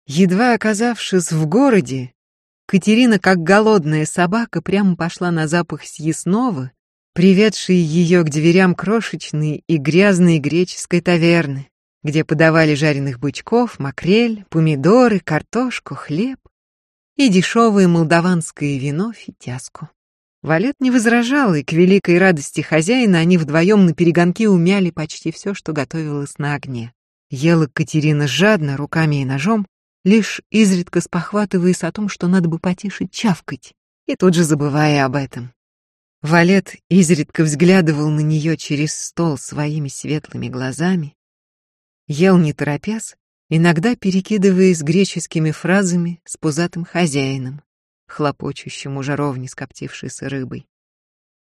Едва оказавшись в городе, Катерина, как голодная собака, прямо пошла на запах съестного, приведший ее к дверям крошечной и грязной греческой таверны, где подавали жареных бычков, макрель, помидоры, картошку, хлеб и дешевое молдаванское вино фитяску. Валет не возражал, и к великой радости хозяина они вдвоем на перегонки умяли почти все, что готовилось на огне. Ела Катерина жадно, руками и ножом, лишь изредка спохватываясь о том, что надо бы потише чавкать, и тут же забывая об этом. Валет изредка взглядывал на нее через стол своими светлыми глазами, ел не торопясь, иногда перекидываясь греческими фразами с пузатым хозяином, хлопочущим у жаровни с коптившейся рыбой.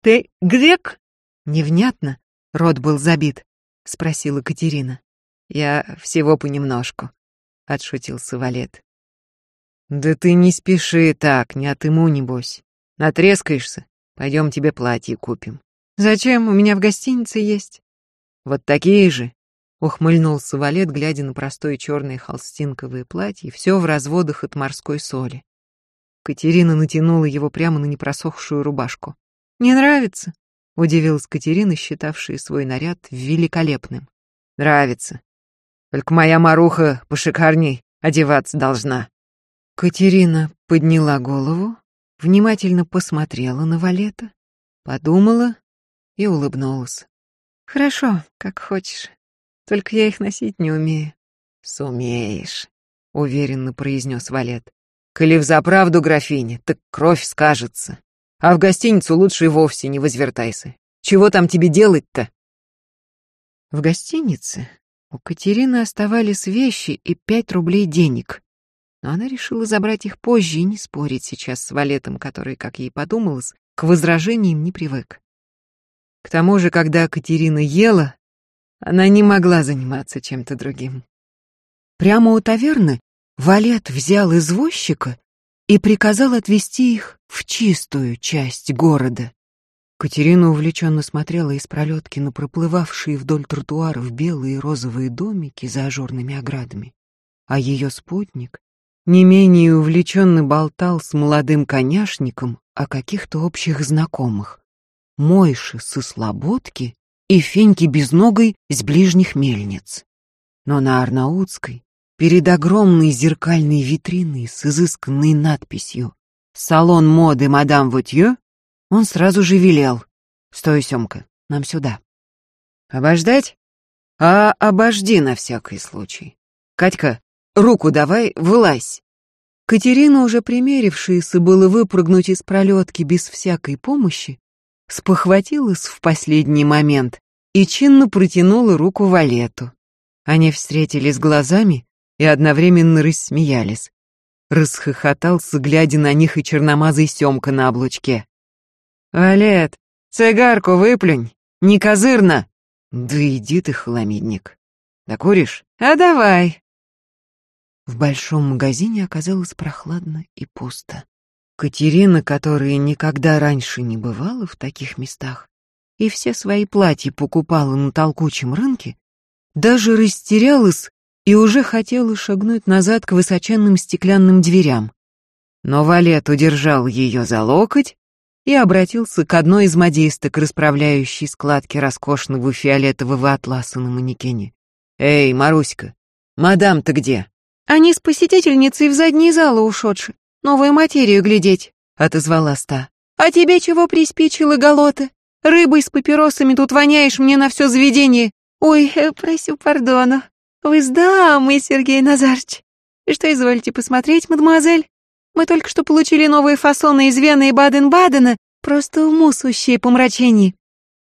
«Ты грек?» «Невнятно?» — рот был забит, — спросила Катерина. «Я всего понемножку», — отшутился Валет. «Да ты не спеши так, не отыму, небось. Натрескаешься? Пойдем тебе платье купим». «Зачем? У меня в гостинице есть». «Вот такие же?» — ухмыльнулся Валет, глядя на простое черное холстинковое платье, все в разводах от морской соли. Катерина натянула его прямо на непросохшую рубашку. «Не нравится?» — удивилась Катерина, считавшая свой наряд великолепным. «Нравится. Только моя маруха пошикарней одеваться должна». Катерина подняла голову, внимательно посмотрела на Валета, подумала и улыбнулась. «Хорошо, как хочешь. Только я их носить не умею». «Сумеешь», — уверенно произнес Валет. Коли взаправду, графиня, так кровь скажется. А в гостиницу лучше и вовсе не возвертайся. Чего там тебе делать-то? В гостинице у Катерины оставались вещи и пять рублей денег. Но она решила забрать их позже и не спорить сейчас с Валетом, который, как ей подумалось, к возражениям не привык. К тому же, когда Катерина ела, она не могла заниматься чем-то другим. Прямо у таверны Валет взял извозчика и приказал отвезти их в чистую часть города. Катерина увлеченно смотрела из пролетки на проплывавшие вдоль тротуаров белые и розовые домики за ажурными оградами, а ее спутник не менее увлеченно болтал с молодым коняшником о каких-то общих знакомых. Мойши со Слободки и Феньки Безногой с ближних мельниц. Но на Арнаутской перед огромной зеркальной витриной с изысканной надписью «Салон моды мадам Вотье» он сразу же велел «Стой, Семка, нам сюда». «Обождать?» «А обожди на всякий случай. Катька, руку давай, вылазь». Катерина, уже примерившаяся было выпрыгнуть из пролетки без всякой помощи, спохватилась в последний момент и чинно протянула руку Валету. Они встретились глазами, и одновременно рассмеялись. Расхохотался, глядя на них и черномазый Семка на облучке. «Валет, цигарку выплюнь, не козырно!» «Да иди ты, хламидник. Докуришь? А давай!» В большом магазине оказалось прохладно и пусто. Катерина, которая никогда раньше не бывала в таких местах и все свои платья покупала на толкучем рынке, даже растерялась и уже хотела шагнуть назад к высоченным стеклянным дверям. Но Валет удержал ее за локоть и обратился к одной из модисток, расправляющей складки роскошного фиолетового атласа на манекене. «Эй, Маруська, мадам-то где?» «Они с посетительницей в задние залы ушедши, новую материю глядеть», — отозвалась та. «А тебе чего приспичило, голота? Рыбой с папиросами тут воняешь мне на все заведение. Ой, э, просю пардона». «Вы с дамой, Сергей Назарч. И что изволите посмотреть, мадемуазель? Мы только что получили новые фасоны из Вены и Баден-Бадена, просто уму сущие помрачений».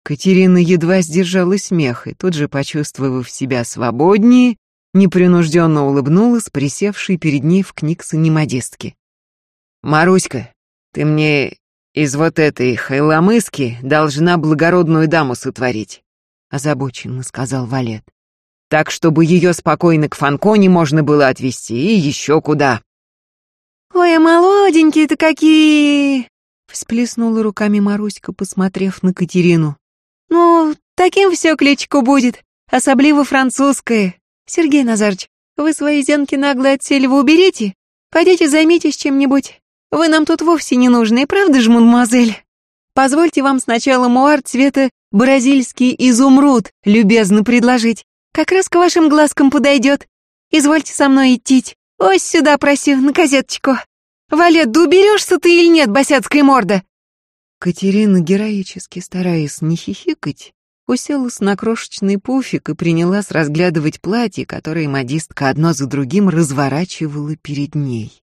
Катерина едва сдержала смех и тут же, почувствовав себя свободнее, непринужденно улыбнулась, присевшей перед ней в книгсе немодистки. «Маруська, ты мне из вот этой хайломыски должна благородную даму сотворить», озабоченно сказал Валет так чтобы ее спокойно к Фанконе можно было отвезти и еще куда. «Ой, а молоденькие-то какие!» — всплеснула руками Маруська, посмотрев на Катерину. «Ну, таким все кличку будет, особливо французское. Сергей Назарыч, вы свои зенки нагло от сельва уберите, пойдите займитесь чем-нибудь. Вы нам тут вовсе не нужны, правда же, мадемуазель? Позвольте вам сначала муар цвета бразильский изумруд любезно предложить. Как раз к вашим глазкам подойдет. Извольте со мной идти. Ось сюда просил, на газеточку. Валет, да уберешься ты или нет, босяцкая морда?» Катерина, героически стараясь не хихикать, уселась на крошечный пуфик и принялась разглядывать платье, которое модистка одно за другим разворачивала перед ней.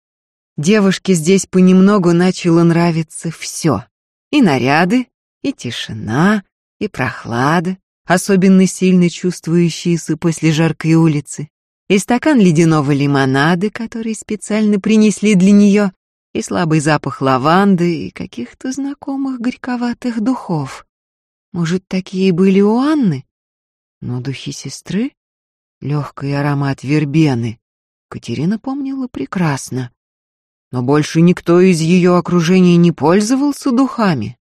Девушке здесь понемногу начало нравиться все. И наряды, и тишина, и прохлада, особенно сильно чувствующиеся после жаркой улицы, и стакан ледяного лимонада, который специально принесли для нее, и слабый запах лаванды, и каких-то знакомых горьковатых духов. Может, такие были у Анны? Но духи сестры? Легкий аромат вербены. Катерина помнила прекрасно. Но больше никто из ее окружения не пользовался духами.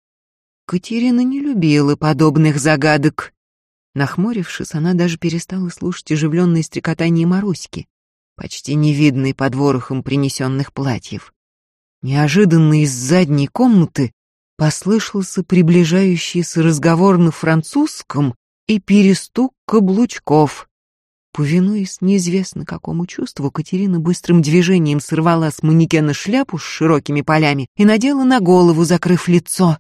Катерина не любила подобных загадок. Нахмурившись, она даже перестала слушать оживленное стрекотание Маруськи, почти невидной под ворохом принесенных платьев. Неожиданно из задней комнаты послышался приближающийся разговор на французском и перестук каблучков. Повинуясь неизвестно какому чувству, Катерина быстрым движением сорвала с манекена шляпу с широкими полями и надела на голову, закрыв лицо.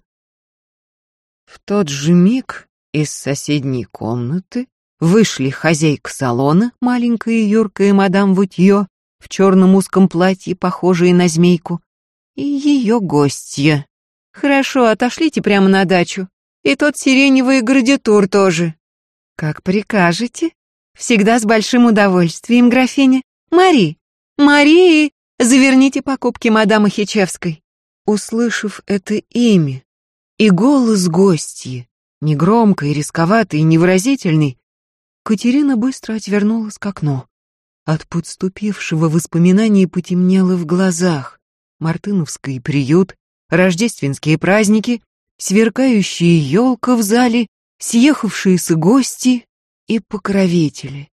В тот же миг из соседней комнаты вышли хозяйка салона, маленькая и юркая мадам Вутье, в черном узком платье, похожее на змейку, и ее гостья. Хорошо, отошлите прямо на дачу. И тот сиреневый градитур тоже. Как прикажете. Всегда с большим удовольствием, графиня. Мари, Мари, заверните покупки мадамы Хичевской. Услышав это имя и голос гостьи, Негромкий, рисковатый и невыразительный, Катерина быстро отвернулась к окну. От подступившего воспоминания потемнело в глазах. Мартыновский приют, рождественские праздники, сверкающая елка в зале, съехавшиеся гости и покровители.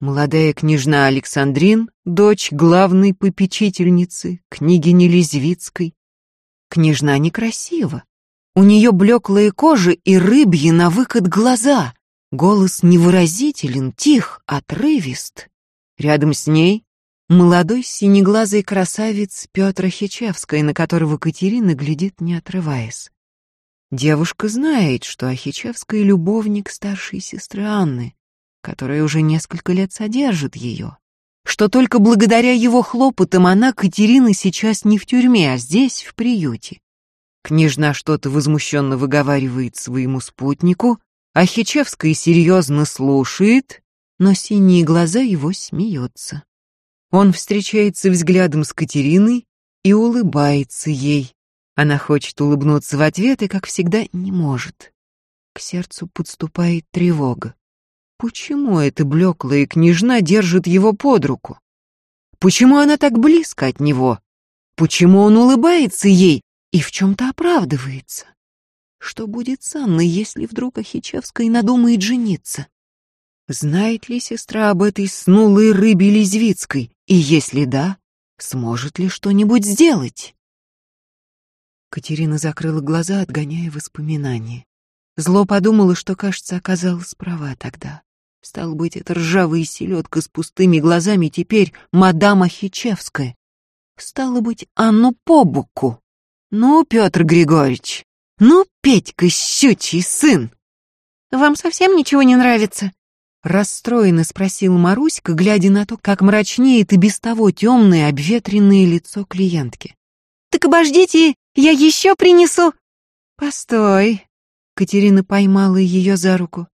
Молодая княжна Александрин, дочь главной попечительницы, княгини Лизвицкой. Княжна некрасива, у нее блеклая кожа и рыбьи на выкат глаза. Голос невыразителен, тих, отрывист. Рядом с ней молодой синеглазый красавец Петра Хичевской, на которого Катерина глядит, не отрываясь. Девушка знает, что Ахичевская любовник старшей сестры Анны, которая уже несколько лет содержит ее, что только благодаря его хлопотам она, Катерина, сейчас не в тюрьме, а здесь, в приюте. Княжна что-то возмущенно выговаривает своему спутнику, а Хичевская серьезно слушает, но синие глаза его смеются. Он встречается взглядом с Катериной и улыбается ей. Она хочет улыбнуться в ответ и, как всегда, не может. К сердцу подступает тревога. Почему эта блеклая княжна держит его под руку? Почему она так близко от него? Почему он улыбается ей, и в чем-то оправдывается. Что будет с Анной, если вдруг Ахичевская надумает жениться? Знает ли сестра об этой снулой рыбе Лизвицкой? И если да, сможет ли что-нибудь сделать? Катерина закрыла глаза, отгоняя воспоминания. Зло подумала, что, кажется, оказалась права тогда. Стал быть, эта ржавая селедка с пустыми глазами теперь мадам Ахичевская. Стало быть, Анну по боку. «Ну, Петр Григорьевич, ну, Петька, щучий сын!» «Вам совсем ничего не нравится?» Расстроенно спросил Маруська, глядя на то, как мрачнеет и без того темное обветренное лицо клиентки. «Так обождите, я еще принесу!» «Постой!» Катерина поймала ее за руку.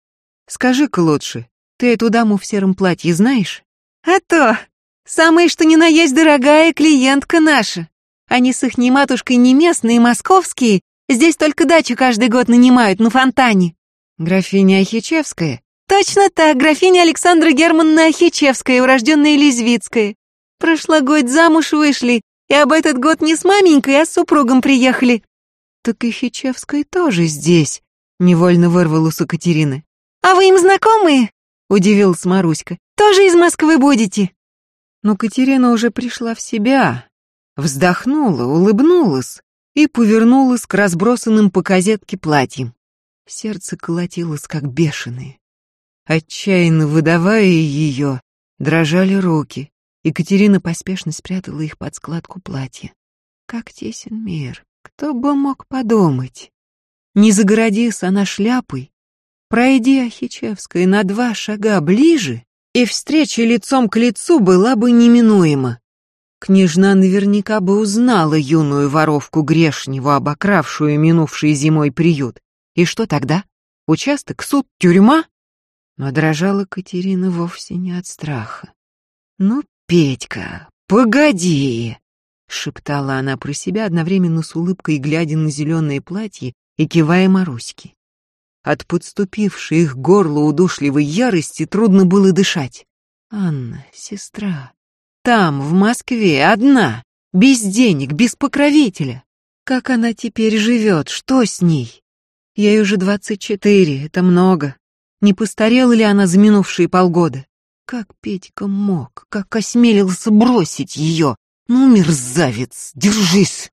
«Скажи-ка лучше, ты эту даму в сером платье знаешь?» «А то! Самая что ни на есть дорогая клиентка наша!» Они с их ни матушкой не местные, московские. Здесь только дачу каждый год нанимают на фонтане. Графиня Ахичевская? Точно так, графиня Александра Германна Ахичевская, урожденная Лизвицкая. Прошлый год замуж вышли, и об этот год не с маменькой, а с супругом приехали. Так и Хичевская тоже здесь, невольно вырвалась у Катерины. А вы им знакомые? Удивилась Маруська. Тоже из Москвы будете? Но Катерина уже пришла в себя, вздохнула, улыбнулась и повернулась к разбросанным по козетке платьям. Сердце колотилось, как бешеное. Отчаянно выдавая ее, дрожали руки. Екатерина поспешно спрятала их под складку платья. Как тесен мир, кто бы мог подумать. Не загородись она шляпой, пройди Ахичевская на два шага ближе, и встреча лицом к лицу была бы неминуема. Княжна наверняка бы узнала юную воровку грешневу, обокравшую минувший зимой приют. И что тогда? Участок, суд, тюрьма? Но дрожала Катерина вовсе не от страха. «Ну, Петька, погоди!» — шептала она про себя, одновременно с улыбкой глядя на зеленое платье и кивая Маруське. От подступившей их горло удушливой ярости трудно было дышать. «Анна, сестра, там, в Москве, одна, без денег, без покровителя. Как она теперь живет, что с ней? Ей уже двадцать четыре, это много. Не постарела ли она за минувшие полгода? Как Петька мог, как осмелился бросить ее? Ну, мерзавец, держись!»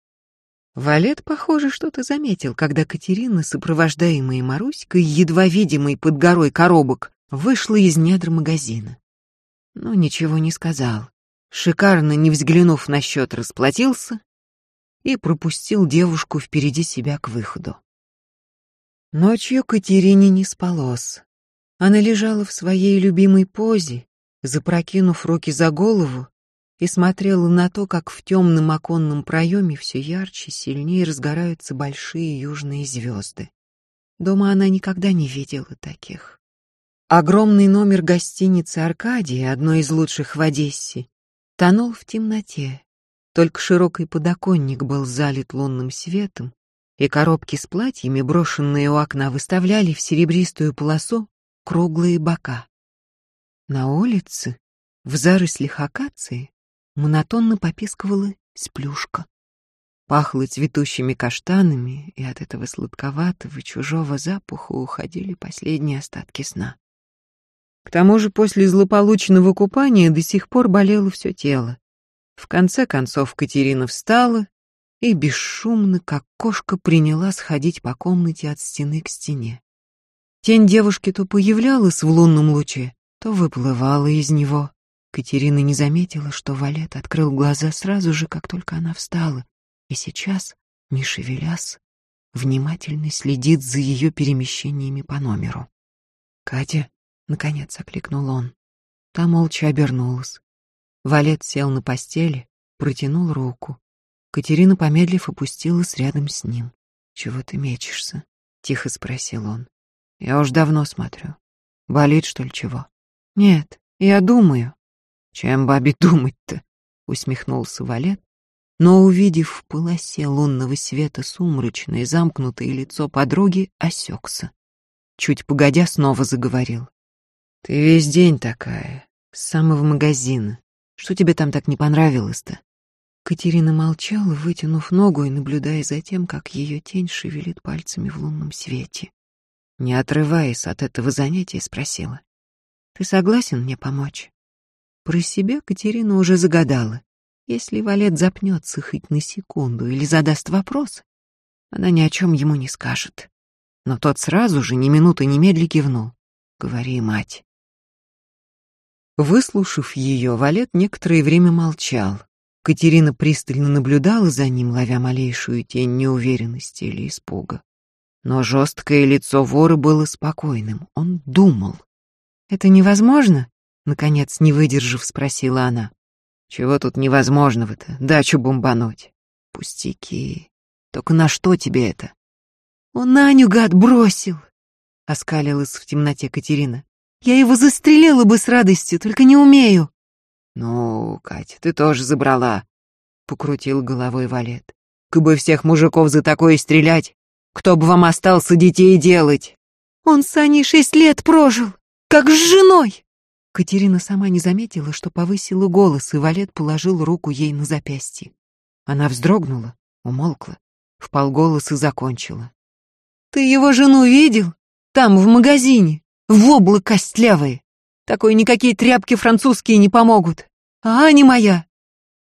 Валет, похоже, что-то заметил, когда Катерина, сопровождаемая Маруськой, едва видимой под горой коробок, вышла из недр магазина. Но ничего не сказал. Шикарно, не взглянув на счет, расплатился и пропустил девушку впереди себя к выходу. Ночью Катерине не спалось. Она лежала в своей любимой позе, запрокинув руки за голову и смотрела на то, как в темном оконном проеме все ярче, сильнее разгораются большие южные звезды. Дома она никогда не видела таких. Огромный номер гостиницы «Аркадия», одной из лучших в Одессе, тонул в темноте. Только широкий подоконник был залит лунным светом, и коробки с платьями, брошенные у окна, выставляли в серебристую полосу круглые бока. На улице, в зарослях акации, монотонно попискивала сплюшка. Пахло цветущими каштанами, и от этого сладковатого чужого запаха уходили последние остатки сна. К тому же после злополучного купания до сих пор болело все тело. В конце концов Катерина встала и бесшумно, как кошка, приняла сходить по комнате от стены к стене. Тень девушки то появлялась в лунном луче, то выплывала из него. Катерина не заметила, что Валет открыл глаза сразу же, как только она встала, и сейчас, не шевелясь, внимательно следит за ее перемещениями по номеру. «Катя», — наконец окликнул он. Та молча обернулась. Валет сел на постели, протянул руку. Катерина, помедлив, опустилась рядом с ним. «Чего ты мечешься?» — тихо спросил он. «Я уж давно смотрю. Болит, что ли, чего?» «Нет, я думаю. Чем бабе думать-то? Усмехнулся Валет, но, увидев в полосе лунного света сумрачное замкнутое лицо подруги, осекся. Чуть погодя снова заговорил. «Ты весь день такая, с самого магазина. Что тебе там так не понравилось-то?» Катерина молчала, вытянув ногу и наблюдая за тем, как ее тень шевелит пальцами в лунном свете. Не отрываясь от этого занятия, спросила. «Ты согласен мне помочь?» Про себя Катерина уже загадала. Если Валет запнется хоть на секунду или задаст вопрос, она ни о чем ему не скажет. Но тот сразу же, ни минуты немедли кивнул. «Говори, мать». Выслушав ее, Валет некоторое время молчал. Катерина пристально наблюдала за ним, ловя малейшую тень неуверенности или испуга. Но жесткое лицо вора было спокойным, он думал. «Это невозможно?» Наконец, не выдержав, спросила она. «Чего тут невозможного-то? Дачу бомбануть?» «Пустяки. Только на что тебе это?» «Он Аню, гад, бросил!» — оскалилась в темноте Катерина. «Я его застрелила бы с радостью, только не умею!» «Ну, Катя, ты тоже забрала!» — покрутил головой Валет. «Кабы всех мужиков за такое стрелять, кто бы вам остался детей делать?» «Он с Аней шесть лет прожил, как с женой!» Катерина сама не заметила, что повысила голос, и Валет положил руку ей на запястье. Она вздрогнула, умолкла, вполголоса закончила. «Ты его жену видел? Там, в магазине, в облак костлявые. Такой никакие тряпки французские не помогут. А Аня моя!»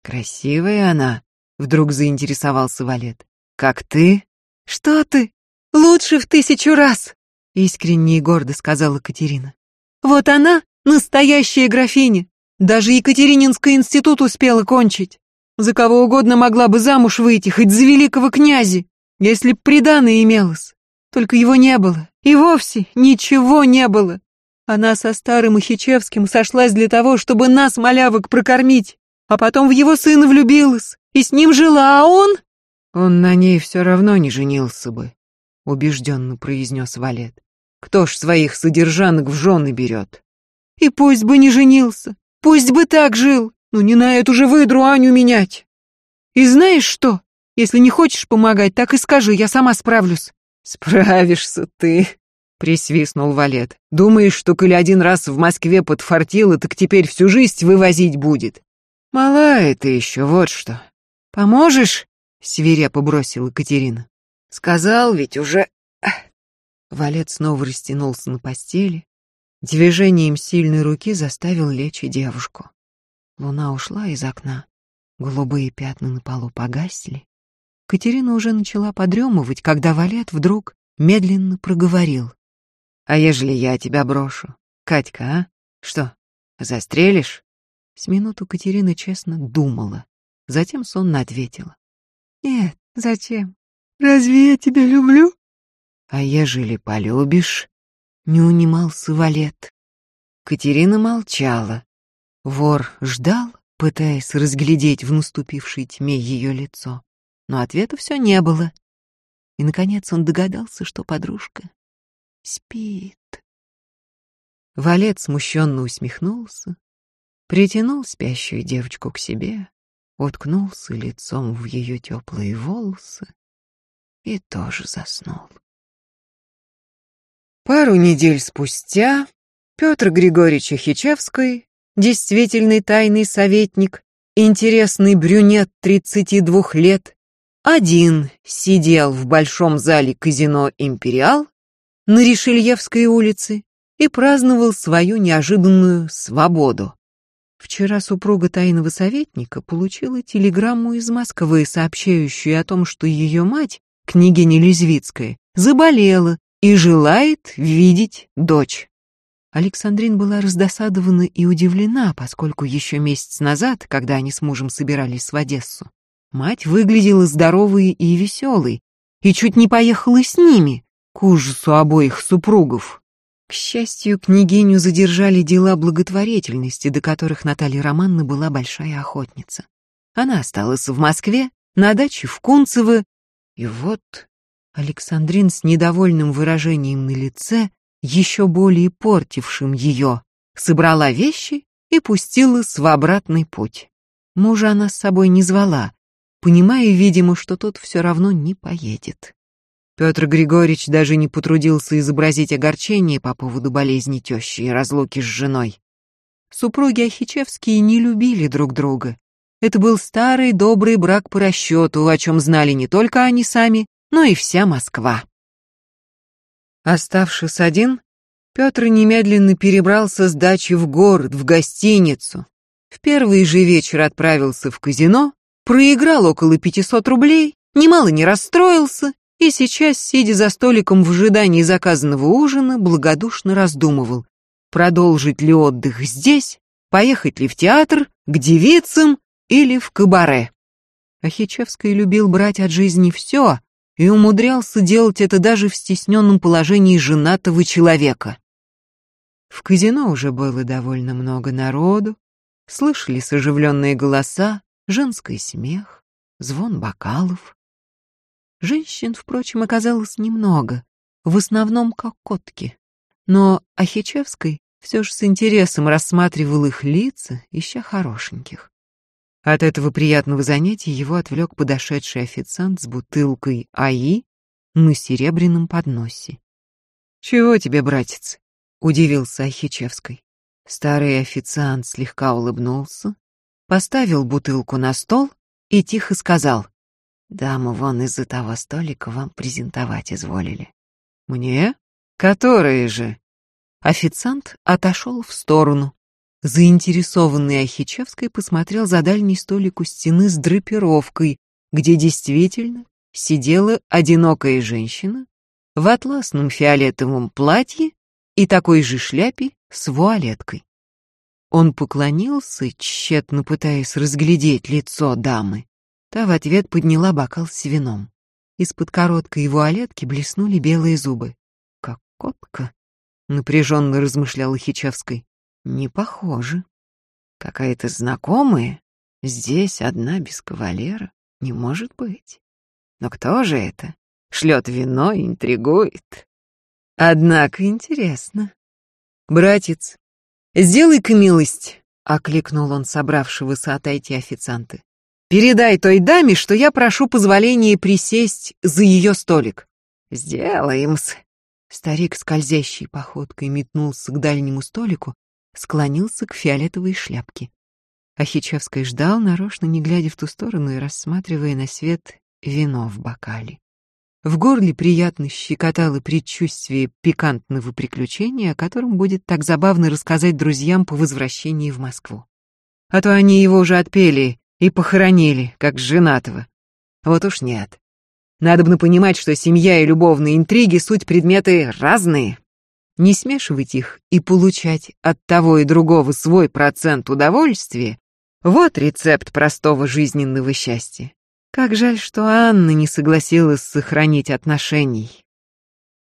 «Красивая она», — Вдруг заинтересовался Валет. «Как ты?» «Что ты? Лучше в тысячу раз!» Искренне и гордо сказала Катерина. «Вот она, настоящая графиня. Даже Екатерининский институт успела кончить. За кого угодно могла бы замуж выйти, хоть за великого князя, если б приданое имелось. Только его не было, и вовсе ничего не было. Она со старым Ихичевским сошлась для того, чтобы нас, малявок, прокормить, а потом в его сына влюбилась и с ним жила, а он...» «Он на ней все равно не женился бы», — убежденно произнес Валет. «Кто ж своих содержанок в жены берет?» «И пусть бы не женился, пусть бы так жил, но не на эту же выдру Аню менять. И знаешь что? Если не хочешь помогать, так и скажи, я сама справлюсь». «Справишься ты», — присвистнул Валет. «Думаешь, что коли один раз в Москве подфартило, так теперь всю жизнь вывозить будет? Мала это еще, вот что. Поможешь?» — свирепо бросила Катерина. «Сказал ведь уже...» Валет снова растянулся на постели. Движением сильной руки заставил лечь и девушку. Луна ушла из окна. Голубые пятна на полу погасли. Катерина уже начала подремывать, когда Валет вдруг медленно проговорил. «А ежели я тебя брошу? Катька, а? Что, застрелишь?» С минуту Катерина честно думала. Затем сонно ответила. «Нет, зачем? Разве я тебя люблю?» «А ежели полюбишь?» Не унимался Валет. Катерина молчала. Вор ждал, пытаясь разглядеть в наступившей тьме ее лицо, но ответа все не было. И, наконец, он догадался, что подружка спит. Валет смущенно усмехнулся, притянул спящую девочку к себе, уткнулся лицом в ее теплые волосы и тоже заснул. Пару недель спустя Петр Григорьевич Хичевский, действительный тайный советник, интересный брюнет 32 лет, один сидел в большом зале казино «Империал» на Ришельевской улице и праздновал свою неожиданную свободу. Вчера супруга тайного советника получила телеграмму из Москвы, сообщающую о том, что ее мать, княгиня Лизвицкая, заболела и желает видеть дочь. Александрин была раздосадована и удивлена, поскольку еще месяц назад, когда они с мужем собирались в Одессу, мать выглядела здоровой и веселой и чуть не поехала с ними, к ужасу обоих супругов. К счастью, княгиню задержали дела благотворительности, до которых Наталья Романна была большая охотница. Она осталась в Москве, на даче в Кунцево, и вот Александрин с недовольным выражением на лице, еще более портившим ее, собрала вещи и пустилась в обратный путь. Мужа она с собой не звала, понимая, видимо, что тот все равно не поедет. Петр Григорьевич даже не потрудился изобразить огорчение по поводу болезни тещи и разлуки с женой. Супруги Ахичевские не любили друг друга. Это был старый добрый брак по расчету, о чем знали не только они сами, но и вся Москва. Оставшись один, Петр немедленно перебрался с дачи в город, в гостиницу. В первый же вечер отправился в казино, проиграл около 500 рублей, немало не расстроился и сейчас, сидя за столиком в ожидании заказанного ужина, благодушно раздумывал, продолжить ли отдых здесь, поехать ли в театр, к девицам или в кабаре. Ахичевский любил брать от жизни все и умудрялся делать это даже в стесненном положении женатого человека. В казино уже было довольно много народу, слышались оживленные голоса, женский смех, звон бокалов. Женщин, впрочем, оказалось немного, в основном как котки. Но Ахичевской все же с интересом рассматривал их лица, ища хорошеньких. От этого приятного занятия его отвлек подошедший официант с бутылкой АИ на серебряном подносе. «Чего тебе, братец?» — удивился Ахичевской. Старый официант слегка улыбнулся, поставил бутылку на стол и тихо сказал. Даму вон из-за того столика вам презентовать изволили. Мне? Которые же? Официант отошел в сторону. Заинтересованный Ахичевской посмотрел за дальний столик у стены с драпировкой, где действительно сидела одинокая женщина в атласном фиолетовом платье и такой же шляпе с вуалеткой. Он поклонился, тщетно пытаясь разглядеть лицо дамы. Та в ответ подняла бокал с вином. Из-под короткой вуалетки блеснули белые зубы. «Как котка», — напряженно размышляла Хичевской. «Не похоже. Какая-то знакомая. Здесь одна без кавалера. Не может быть. Но кто же это? Шлет вино, интригует. Однако интересно. Братец, сделай-ка милость, окликнул он собравшегося отойти официанты. Передай той даме, что я прошу позволения присесть за ее столик. Сделаем-с. Старик скользящей походкой метнулся к дальнему столику, склонился к фиолетовой шляпке. Ахичевский ждал, нарочно не глядя в ту сторону и рассматривая на свет вино в бокале. В горле приятно щекотало предчувствие пикантного приключения, о котором будет так забавно рассказать друзьям по возвращении в Москву. А то они его уже отпели и похоронили, как женатого. Вот уж нет. Надо бы понимать, что семья и любовные интриги — суть предметы разные. Не смешивать их и получать от того и другого свой процент удовольствия — вот рецепт простого жизненного счастья. Как жаль, что Анна не согласилась сохранить отношений.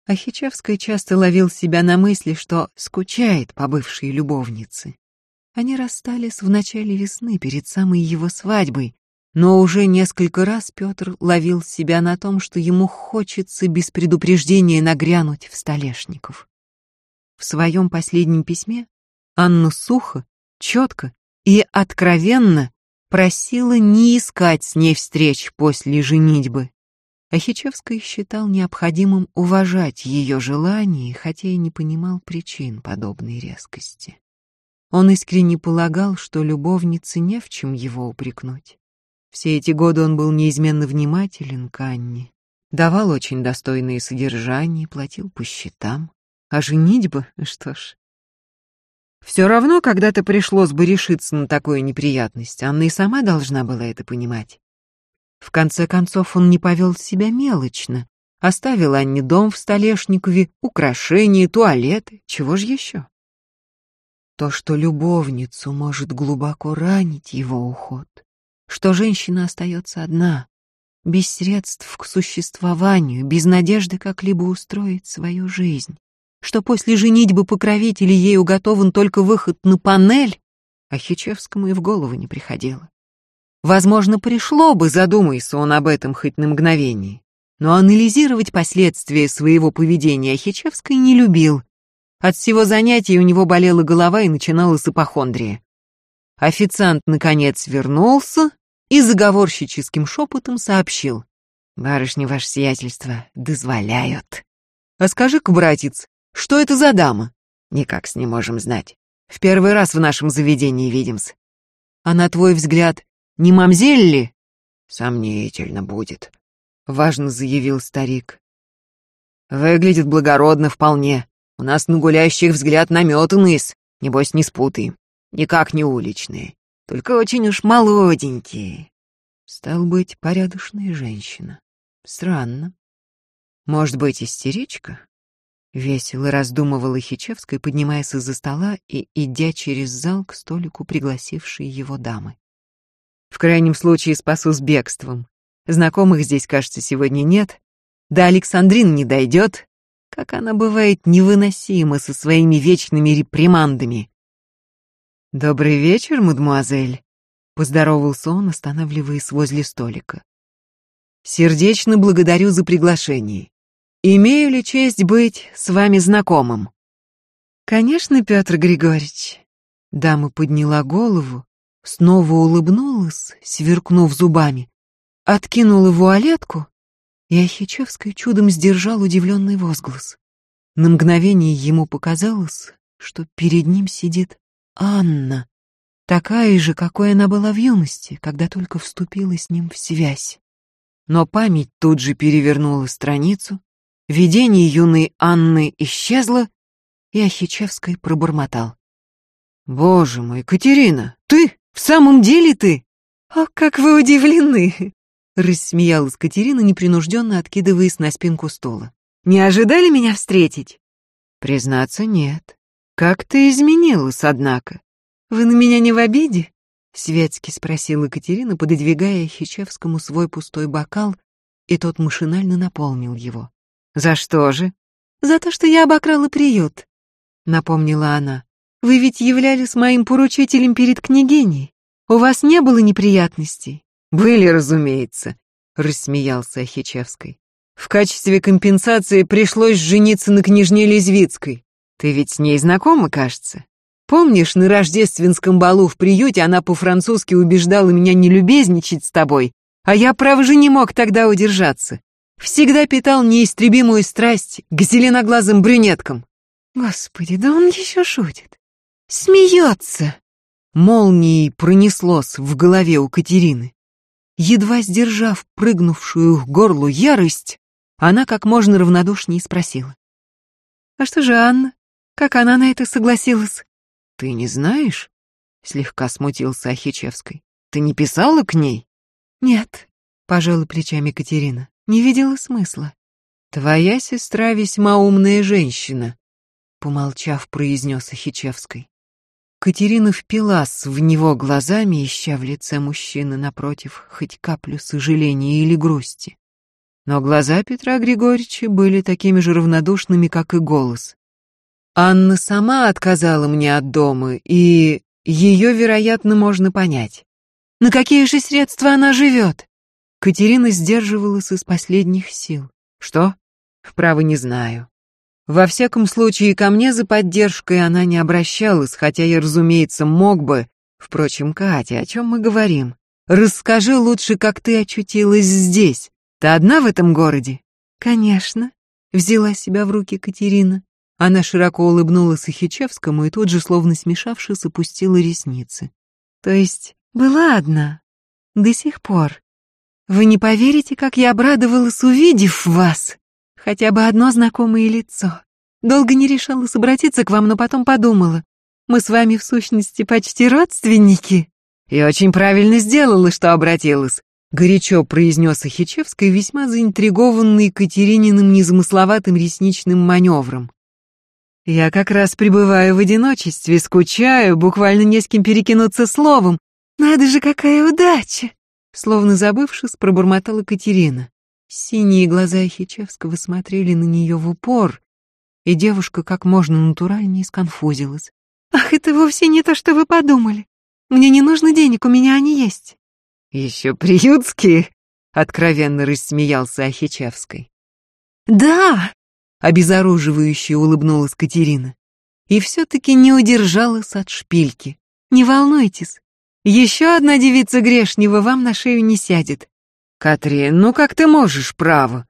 Ахичевская часто ловил себя на мысли, что скучает по бывшей любовнице. Они расстались в начале весны, перед самой его свадьбой, но уже несколько раз Петр ловил себя на том, что ему хочется без предупреждения нагрянуть в Столешников. В своем последнем письме Анна сухо, четко и откровенно просила не искать с ней встреч после женитьбы. Ахичевский считал необходимым уважать ее желание, хотя и не понимал причин подобной резкости. Он искренне полагал, что любовнице не в чем его упрекнуть. Все эти годы он был неизменно внимателен к Анне, давал очень достойные содержания, платил по счетам. А женитьба, что ж, все равно когда-то пришлось бы решиться на такую неприятность. Анна и сама должна была это понимать. В конце концов, он не повел себя мелочно. Оставил Анне дом в Столешникове, украшения, туалеты, чего же еще? То, что любовницу может глубоко ранить его уход, что женщина остается одна, без средств к существованию, без надежды как-либо устроить свою жизнь что после женитьбы покровителя ей уготован только выход на панель, а Хичевскому и в голову не приходило. Возможно, пришло бы, задумайся он об этом хоть на мгновение. Но анализировать последствия своего поведения Хичевской не любил. От всего занятия у него болела голова и начиналась ипохондрия. Официант, наконец, вернулся и заговорщическим шепотом сообщил. «Барышни, ваше сиятельство, дозволяют». «А скажи-ка, братец, что это за дама? Никак с не можем знать. В первый раз в нашем заведении видимся. А на твой взгляд, не мамзель ли? Сомнительно будет, важно заявил старик. Выглядит благородно вполне. У нас на гуляющих взгляд наметанный, небось не спутаем. Никак не уличные, только очень уж молоденькие. Стал быть, порядочная женщина. Странно. Может быть, истеричка? Весело раздумывала Хичевская, поднимаясь из-за стола и идя через зал к столику пригласившей его дамы. В крайнем случае спасусь бегством. Знакомых здесь, кажется, сегодня нет. Да Александрин не дойдет. Как она бывает невыносима со своими вечными репримандами. «Добрый вечер, мадемуазель», — поздоровался он, останавливаясь возле столика. «Сердечно благодарю за приглашение. Имею ли честь быть с вами знакомым? Конечно, Петр Григорьевич. Дама подняла голову, снова улыбнулась, сверкнув зубами, откинула вуалетку, и Ахичевский чудом сдержал удивленный возглас. На мгновение ему показалось, что перед ним сидит Анна, такая же, какой она была в юности, когда только вступила с ним в связь. Но память тут же перевернула страницу, Видение юной Анны исчезло, и Ахичевский пробормотал. «Боже мой, Катерина, ты? В самом деле ты?» «О, как вы удивлены!» Рассмеялась Катерина, непринужденно откидываясь на спинку стула. «Не ожидали меня встретить?» «Признаться, нет. Как ты изменилась, однако?» «Вы на меня не в обиде?» Светски спросила Катерина, пододвигая Хичевскому свой пустой бокал, и тот машинально наполнил его. «За что же?» «За то, что я обокрала приют», — напомнила она. «Вы ведь являлись моим поручителем перед княгиней. У вас не было неприятностей?» «Были, разумеется», — рассмеялся Ахичевской. «В качестве компенсации пришлось жениться на княжне Лизвицкой. Ты ведь с ней знакома, кажется?» Помнишь, на рождественском балу в приюте она по-французски убеждала меня не любезничать с тобой, а я, право же, не мог тогда удержаться. Всегда питал неистребимую страсть к зеленоглазым брюнеткам. Господи, да он еще шутит. Смеется. Молнией пронеслось в голове у Катерины. Едва сдержав прыгнувшую к горлу ярость, она как можно равнодушнее спросила. «А что же Анна? Как она на это согласилась?» «Ты не знаешь?» — слегка смутился Ахичевской. «Ты не писала к ней?» «Нет», — пожала плечами Катерина. «Не видела смысла». «Твоя сестра весьма умная женщина», — помолчав, произнес Ахичевской. Катерина впилась в него глазами, ища в лице мужчины напротив хоть каплю сожаления или грусти. Но глаза Петра Григорьевича были такими же равнодушными, как и голос. Анна сама отказала мне от дома, и ее, вероятно, можно понять. На какие же средства она живет? Катерина сдерживалась из последних сил. Что? Право не знаю. Во всяком случае, ко мне за поддержкой она не обращалась, хотя я, разумеется, мог бы. Впрочем, Катя, о чем мы говорим? Расскажи лучше, как ты очутилась здесь. Ты одна в этом городе? Конечно, взяла себя в руки Катерина. Она широко улыбнулась Ихичевскому и тут же, словно смешавшись, опустила ресницы. То есть была одна. До сих пор. Вы не поверите, как я обрадовалась, увидев вас. Хотя бы одно знакомое лицо. Долго не решалась обратиться к вам, но потом подумала. Мы с вами в сущности почти родственники. И очень правильно сделала, что обратилась. Горячо произнес Ахичевский, весьма заинтригованный Катерининым незамысловатым ресничным маневром. Я как раз пребываю в одиночестве, скучаю, буквально не с кем перекинуться словом. Надо же, какая удача!» Словно забывшись, пробормотала Катерина. Синие глаза Хичевского смотрели на нее в упор, и девушка как можно натуральнее сконфузилась. «Ах, это вовсе не то, что вы подумали. Мне не нужно денег, у меня они есть». «Еще приютские?» — откровенно рассмеялся Ахичевской. «Да, Обезоруживающе улыбнулась Катерина. И все-таки не удержалась от шпильки. Не волнуйтесь, еще одна девица грешнего вам на шею не сядет. Катрин, ну как ты можешь, право?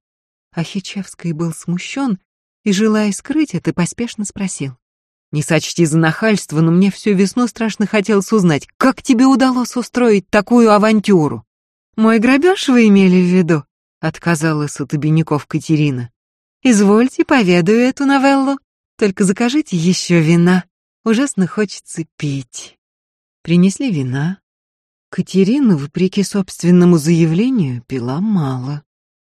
Ахичевский был смущен и, желая скрыть это, поспешно спросил. Не сочти за нахальство, но мне всю весну страшно хотелось узнать, как тебе удалось устроить такую авантюру? Мой грабеж вы имели в виду? Отказалась от обиняков Катерина. Извольте, поведаю эту новеллу. Только закажите еще вина. Ужасно хочется пить. Принесли вина. Катерина, вопреки собственному заявлению, пила мало.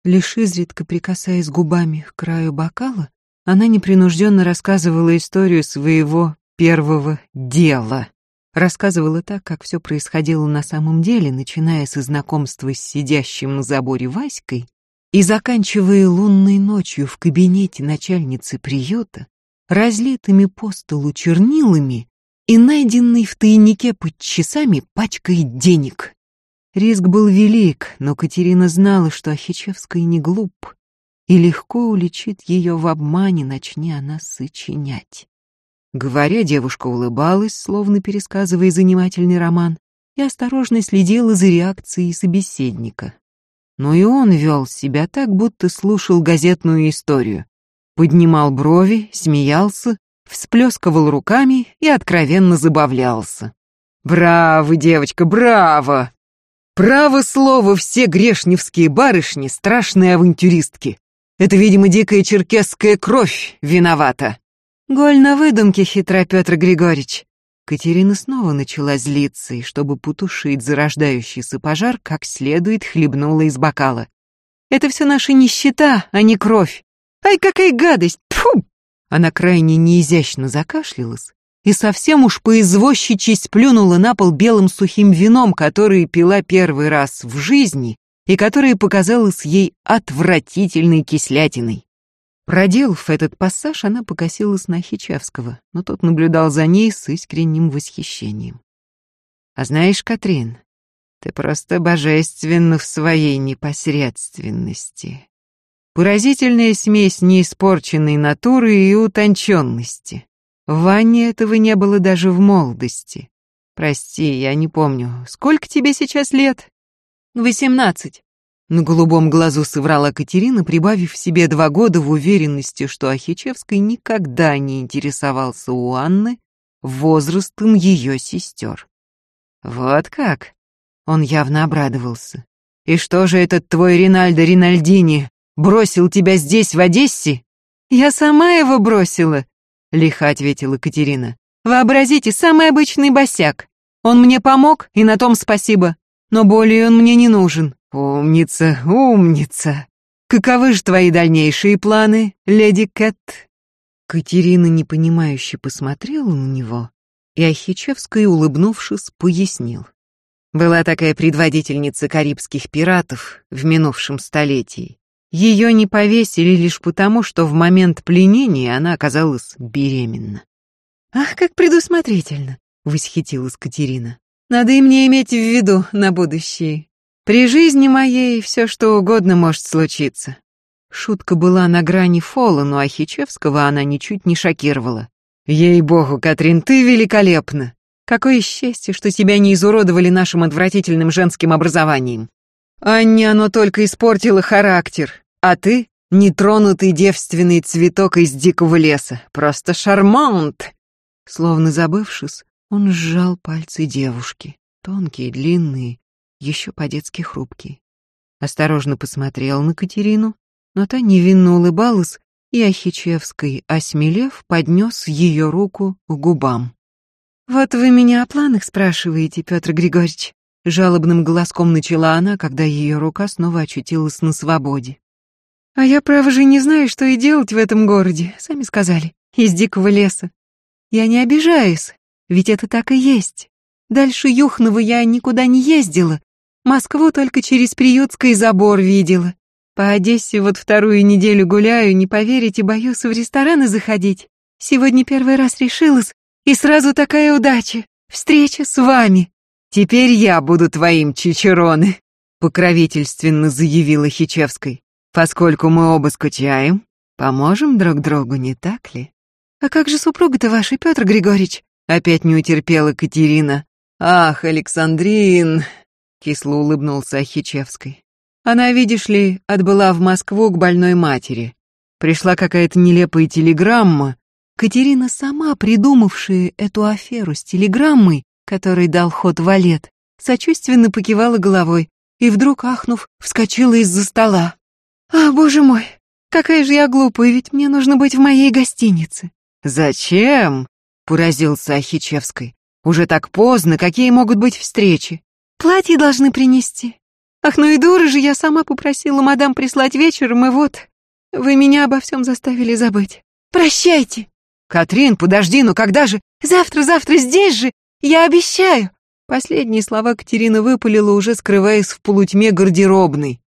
Лишь изредка прикасаясь губами к краю бокала, она непринужденно рассказывала историю своего первого дела. Рассказывала так, как все происходило на самом деле, начиная со знакомства с сидящим на заборе Васькой и заканчивая лунной ночью в кабинете начальницы приюта, разлитыми по столу чернилами и найденной в тайнике под часами пачкой денег. Риск был велик, но Катерина знала, что Ахичевская не глуп, и легко уличит ее в обмане, начни она сочинять. Говоря, девушка улыбалась, словно пересказывая занимательный роман, и осторожно следила за реакцией собеседника но и он вел себя так, будто слушал газетную историю. Поднимал брови, смеялся, всплескивал руками и откровенно забавлялся. «Браво, девочка, браво! Право слово, все грешневские барышни — страшные авантюристки. Это, видимо, дикая черкесская кровь виновата». «Голь на выдумке, хитра Петр Григорьевич», Катерина снова начала злиться, и чтобы потушить зарождающийся пожар, как следует хлебнула из бокала. «Это все наша нищета, а не кровь! Ай, какая гадость! Тьфу!» Она крайне неизящно закашлялась и совсем уж поизвозчичьи сплюнула на пол белым сухим вином, который пила первый раз в жизни и которое показалось ей отвратительной кислятиной. Проделав этот пассаж, она покосилась на Хичевского, но тот наблюдал за ней с искренним восхищением. «А знаешь, Катрин, ты просто божественна в своей непосредственности. Поразительная смесь неиспорченной натуры и утонченности. В Ванне этого не было даже в молодости. Прости, я не помню, сколько тебе сейчас лет?» «Восемнадцать». На голубом глазу соврала Катерина, прибавив себе два года в уверенности, что Ахичевский никогда не интересовался у Анны возрастом ее сестер. «Вот как?» Он явно обрадовался. «И что же этот твой Ринальдо Ринальдини бросил тебя здесь, в Одессе?» «Я сама его бросила», — лихо ответила Катерина. «Вообразите, самый обычный босяк. Он мне помог, и на том спасибо. Но более он мне не нужен. «Умница, умница! Каковы же твои дальнейшие планы, леди Кэт?» Катерина непонимающе посмотрела на него, и Ахичевская, улыбнувшись, пояснил. Была такая предводительница карибских пиратов в минувшем столетии. Ее не повесили лишь потому, что в момент пленения она оказалась беременна. «Ах, как предусмотрительно!» — восхитилась Катерина. «Надо и мне иметь в виду на будущее. При жизни моей все что угодно может случиться. Шутка была на грани фола, но Ахичевского она ничуть не шокировала. Ей-богу, Катрин, ты великолепна. Какое счастье, что тебя не изуродовали нашим отвратительным женским образованием. Анне оно только испортило характер, а ты — нетронутый девственный цветок из дикого леса. Просто шармант!» Словно забывшись, он сжал пальцы девушки, тонкие, длинные, еще по-детски хрупкий. Осторожно посмотрел на Катерину, но та невинно улыбалась, и Ахичевский, осмелев, поднес ее руку к губам. «Вот вы меня о планах спрашиваете, Петр Григорьевич», жалобным голоском начала она, когда ее рука снова очутилась на свободе. «А я, право же, не знаю, что и делать в этом городе, сами сказали, из дикого леса. Я не обижаюсь, ведь это так и есть. Дальше Юхнова я никуда не ездила, Москву только через Приютский забор видела. По Одессе вот вторую неделю гуляю, не поверите, боюсь в рестораны заходить. Сегодня первый раз решилась, и сразу такая удача. Встреча с вами. Теперь я буду твоим, Чичероны, покровительственно заявила Хичевской. Поскольку мы оба скучаем, поможем друг другу, не так ли? А как же супруга-то ваша, Петр Григорьевич? Опять не утерпела Катерина. Ах, Александрин, кисло улыбнулся Ахичевской. Она, видишь ли, отбыла в Москву к больной матери. Пришла какая-то нелепая телеграмма. Катерина, сама придумавшая эту аферу с телеграммой, которой дал ход валет, сочувственно покивала головой и вдруг, ахнув, вскочила из-за стола. «А, боже мой, какая же я глупая, ведь мне нужно быть в моей гостинице». «Зачем?» — поразился Ахичевской. «Уже так поздно, какие могут быть встречи?» Платье должны принести. Ах, ну и дура же, я сама попросила мадам прислать вечером, и вот, вы меня обо всем заставили забыть. Прощайте. Катрин, подожди, ну когда же? Завтра, завтра здесь же, я обещаю. Последние слова Катерина выпалила, уже скрываясь в полутьме гардеробной.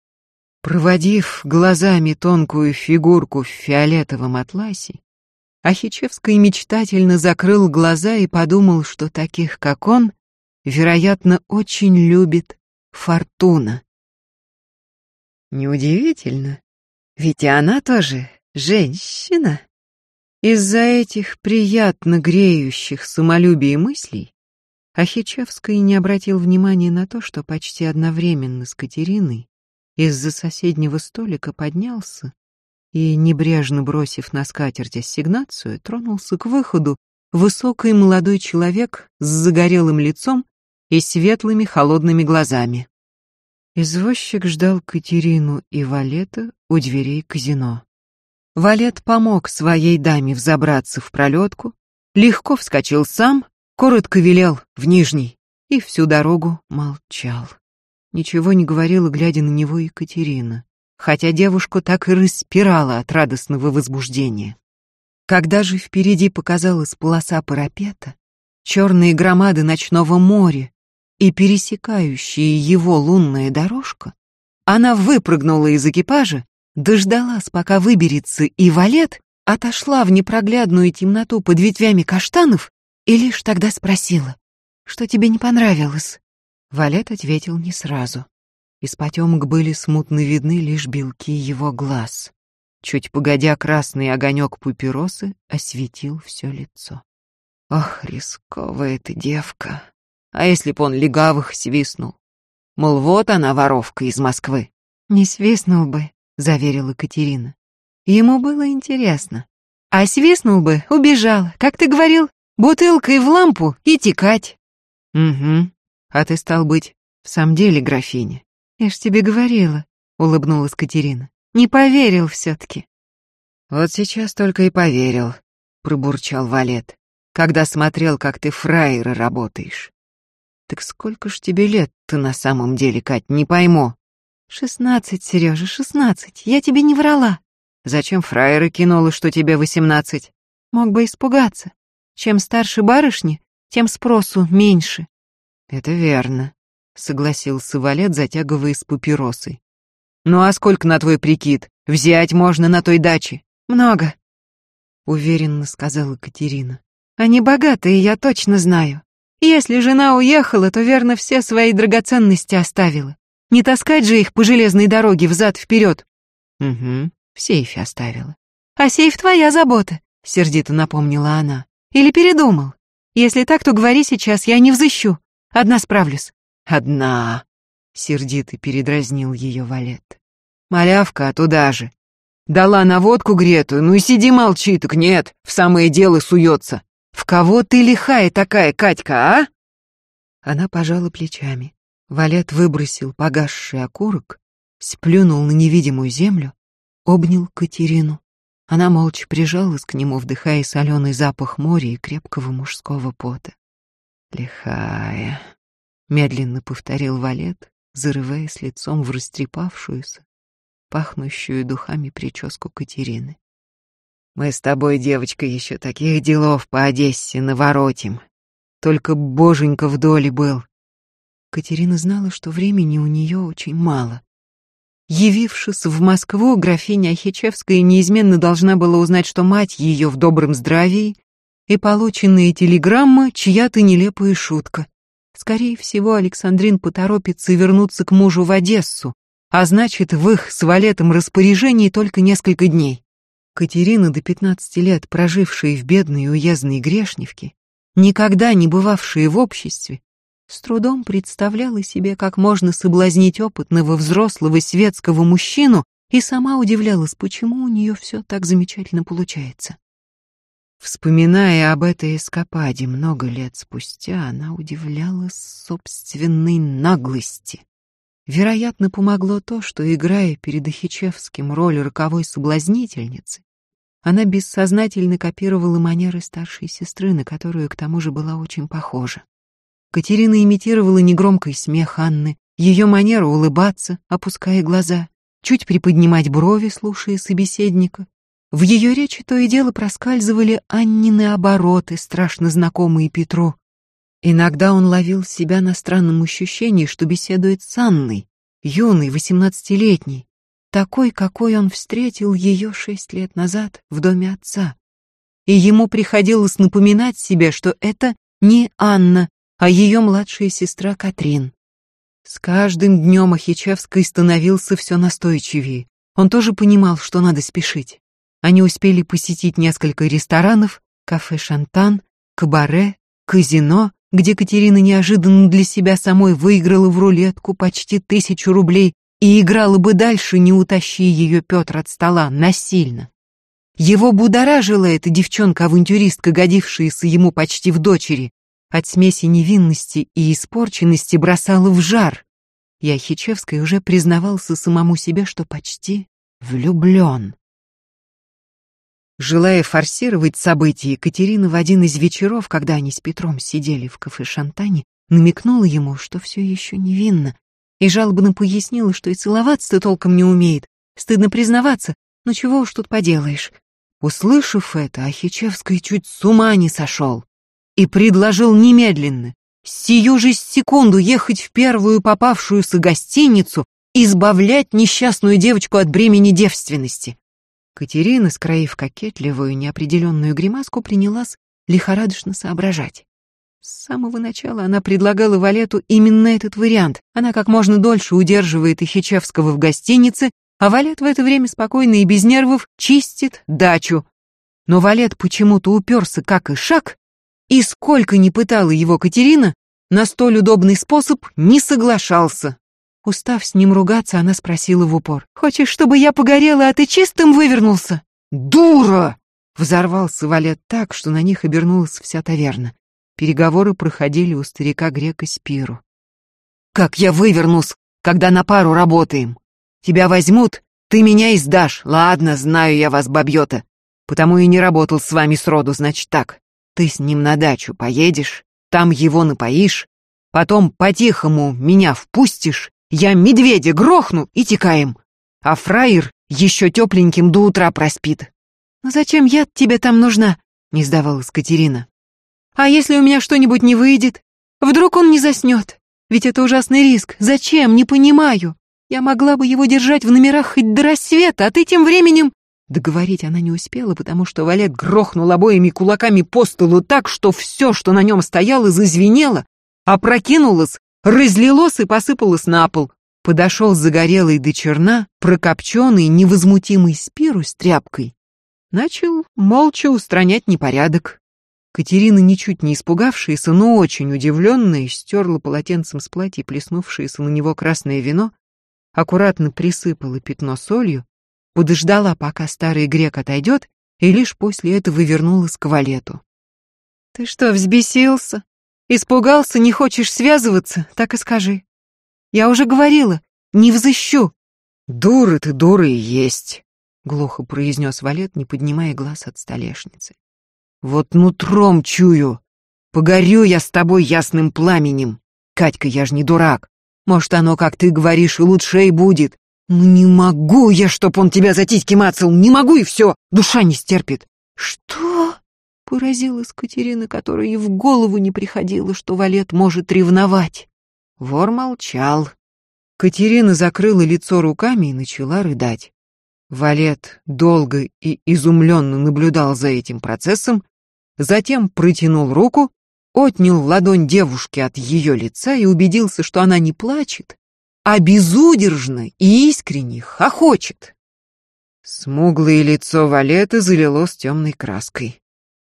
Проводив глазами тонкую фигурку в фиолетовом атласе, Ахичевский мечтательно закрыл глаза и подумал, что таких, как он, вероятно, очень любит Фортуна. Неудивительно, ведь и она тоже женщина. Из-за этих приятно греющих самолюбие мыслей Ахичевский не обратил внимания на то, что почти одновременно с Катериной из-за соседнего столика поднялся и, небрежно бросив на скатерть ассигнацию, тронулся к выходу высокий молодой человек с загорелым лицом и светлыми холодными глазами. Извозчик ждал Катерину и Валета у дверей казино. Валет помог своей даме взобраться в пролетку, легко вскочил сам коротко велел в Нижний и всю дорогу молчал. Ничего не говорила, глядя на него Екатерина, хотя девушку так и распирала от радостного возбуждения. Когда же впереди показалась полоса парапета, черные громады ночного моря и пересекающая его лунная дорожка, она выпрыгнула из экипажа, дождалась, пока выберется и валет, отошла в непроглядную темноту под ветвями каштанов и лишь тогда спросила, что тебе не понравилось. Валет ответил не сразу. Из потемок были смутно видны лишь белки его глаз. Чуть погодя, красный огонек папиросы осветил все лицо. Ох, рисковая ты девка. А если б он легавых свистнул? Мол, вот она, воровка из Москвы. Не свистнул бы, заверила Катерина. Ему было интересно. А свистнул бы, убежал, как ты говорил, бутылкой в лампу и текать. Угу. А ты стал быть в самом деле графиня. Я ж тебе говорила, улыбнулась Катерина. Не поверил все-таки. Вот сейчас только и поверил, пробурчал Валет, когда смотрел, как ты фраера работаешь. Так сколько ж тебе лет ты на самом деле, Кать, не пойму. Шестнадцать, Сережа, шестнадцать. Я тебе не врала. Зачем фраера кинула, что тебе восемнадцать? Мог бы испугаться. Чем старше барышни, тем спросу меньше. Это верно, согласился Валет, затягивая с папиросой. Ну а сколько на твой прикид? Взять можно на той даче? Много, уверенно сказала Катерина. Они богатые, я точно знаю. Если жена уехала, то верно все свои драгоценности оставила. Не таскать же их по железной дороге взад вперед. Угу, в сейфе оставила. А сейф твоя забота, сердито напомнила она. Или передумал? Если так, то говори сейчас, я не взыщу. Одна справлюсь. Одна, сердито передразнил ее Валет. Малявка, а туда же. Дала на водку гретую, ну и сиди молчи, так нет, в самое дело суется. В кого ты лихая такая, Катька, а? Она пожала плечами. Валет выбросил погасший окурок, сплюнул на невидимую землю, обнял Катерину. Она молча прижалась к нему, вдыхая соленый запах моря и крепкого мужского пота. «Лихая», — медленно повторил Валет, зарываясь лицом в растрепавшуюся, пахнущую духами прическу Катерины. «Мы с тобой, девочка, еще таких делов по Одессе наворотим. Только боженька в доле был». Катерина знала, что времени у нее очень мало. Явившись в Москву, графиня Ахичевская неизменно должна была узнать, что мать ее в добром здравии, и полученная телеграмма — чья-то нелепая шутка. Скорее всего, Александрин поторопится вернуться к мужу в Одессу, а значит, в их с Валетом распоряжении только несколько дней. Катерина, до пятнадцати лет прожившая в бедной уездной Грешневке, никогда не бывавшая в обществе, с трудом представляла себе, как можно соблазнить опытного взрослого светского мужчину, и сама удивлялась, почему у нее все так замечательно получается. Вспоминая об этой эскападе много лет спустя, она удивлялась собственной наглости. Вероятно, помогло то, что, играя перед Ахичевским роль роковой соблазнительницы, она бессознательно копировала манеры старшей сестры, на которую, к тому же, была очень похожа. Катерина имитировала негромкий смех Анны, ее манеру улыбаться, опуская глаза, чуть приподнимать брови, слушая собеседника, в ее речи то и дело проскальзывали Аннины обороты, страшно знакомые Петру. Иногда он ловил себя на странном ощущении, что беседует с Анной, юной, восемнадцатилетней, такой, какой он встретил ее шесть лет назад в доме отца. И ему приходилось напоминать себе, что это не Анна, а ее младшая сестра Катрин. С каждым днем Ахичевской становился все настойчивее. Он тоже понимал, что надо спешить. Они успели посетить несколько ресторанов, кафе «Шантан», кабаре, казино, где Катерина неожиданно для себя самой выиграла в рулетку почти тысячу рублей и играла бы дальше, не утащи ее Петр от стола, насильно. Его будоражила эта девчонка-авантюристка, годившаяся ему почти в дочери. От смеси невинности и испорченности бросала в жар. И Ахичевский уже признавался самому себе, что почти влюблен. Желая форсировать события, Екатерина в один из вечеров, когда они с Петром сидели в кафе Шантане, намекнула ему, что все еще невинно, и жалобно пояснила, что и целоваться-то толком не умеет. Стыдно признаваться, но чего уж тут поделаешь. Услышав это, Ахичевский чуть с ума не сошел и предложил немедленно, сию же секунду ехать в первую попавшуюся гостиницу, избавлять несчастную девочку от бремени девственности. Катерина, скроив кокетливую, неопределенную гримаску, принялась лихорадочно соображать. С самого начала она предлагала Валету именно этот вариант. Она как можно дольше удерживает Ихичевского в гостинице, а Валет в это время спокойно и без нервов чистит дачу. Но Валет почему-то уперся как и шаг, и сколько ни пытала его Катерина, на столь удобный способ не соглашался. Устав с ним ругаться, она спросила в упор. «Хочешь, чтобы я погорела, а ты чистым вывернулся?» «Дура!» Взорвался Валет так, что на них обернулась вся таверна. Переговоры проходили у старика грека Спиру. «Как я вывернусь, когда на пару работаем? Тебя возьмут, ты меня издашь. Ладно, знаю я вас, бабьёта. Потому и не работал с вами сроду, значит так. Ты с ним на дачу поедешь, там его напоишь, потом по-тихому меня впустишь я медведя грохну и текаем. А фраер еще тепленьким до утра проспит. «Но зачем я тебе там нужна?» — не сдавалась Катерина. «А если у меня что-нибудь не выйдет? Вдруг он не заснет? Ведь это ужасный риск. Зачем? Не понимаю. Я могла бы его держать в номерах хоть до рассвета, а ты тем временем...» Договорить она не успела, потому что Валет грохнул обоими кулаками по столу так, что все, что на нем стояло, зазвенело, опрокинулось разлилось и посыпалось на пол. Подошел загорелый до черна, прокопченный, невозмутимый спиру с тряпкой. Начал молча устранять непорядок. Катерина, ничуть не испугавшаяся, но очень удивленная, стерла полотенцем с платья плеснувшееся на него красное вино, аккуратно присыпала пятно солью, подождала, пока старый грек отойдет, и лишь после этого вернулась к валету. «Ты что, взбесился?» Испугался, не хочешь связываться, так и скажи. Я уже говорила, не взыщу. Дура ты, дура и есть, глухо произнес Валет, не поднимая глаз от столешницы. Вот нутром чую. Погорю я с тобой ясным пламенем. Катька, я ж не дурак. Может, оно, как ты говоришь, и лучше и будет. Ну не могу я, чтоб он тебя за титьки мацал. Не могу и все. Душа не стерпит. Что? Поразилась Катерина, которой и в голову не приходило, что Валет может ревновать. Вор молчал. Катерина закрыла лицо руками и начала рыдать. Валет долго и изумленно наблюдал за этим процессом, затем протянул руку, отнял ладонь девушки от ее лица и убедился, что она не плачет, а безудержно и искренне хохочет. Смуглое лицо Валета залилось темной краской.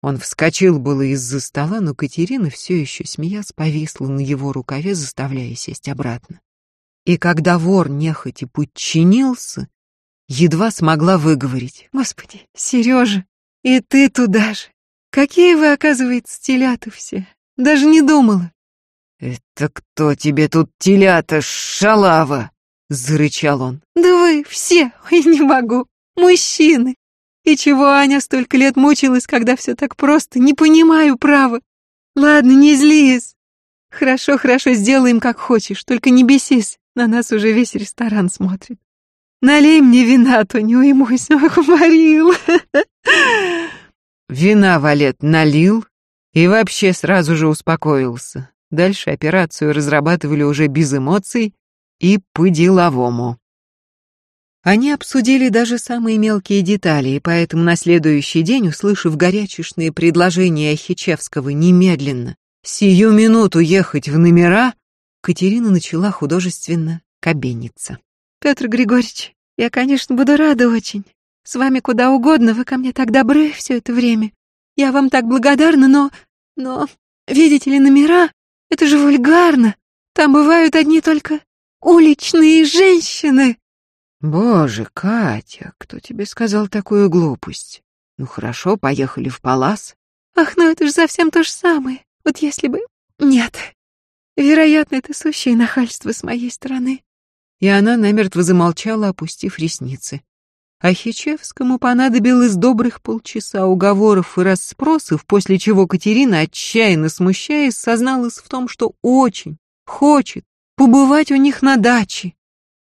Он вскочил было из-за стола, но Катерина все еще, смеясь, повисла на его рукаве, заставляя сесть обратно. И когда вор нехотя подчинился, едва смогла выговорить. «Господи, Сережа, и ты туда же! Какие вы, оказывается, телята все! Даже не думала!» «Это кто тебе тут телята, шалава?» — зарычал он. «Да вы все! Ой, не могу! Мужчины! И чего Аня столько лет мучилась, когда все так просто? Не понимаю, право. Ладно, не злись. Хорошо, хорошо, сделаем как хочешь, только не бесись. На нас уже весь ресторан смотрит. Налей мне вина, а то не уймусь. Ох, Марил. Вина Валет налил и вообще сразу же успокоился. Дальше операцию разрабатывали уже без эмоций и по-деловому. Они обсудили даже самые мелкие детали, и поэтому на следующий день, услышав горячечные предложения Ахичевского немедленно, сию минуту ехать в номера, Катерина начала художественно кабениться. «Петр Григорьевич, я, конечно, буду рада очень. С вами куда угодно, вы ко мне так добры все это время. Я вам так благодарна, но... Но, видите ли, номера — это же вульгарно. Там бывают одни только уличные женщины». Боже, Катя, кто тебе сказал такую глупость? Ну хорошо, поехали в палас. Ах, ну это же совсем то же самое. Вот если бы... Нет. Вероятно, это сущее нахальство с моей стороны. И она намертво замолчала, опустив ресницы. а Хичевскому понадобилось добрых полчаса уговоров и расспросов, после чего Катерина, отчаянно смущаясь, созналась в том, что очень хочет побывать у них на даче.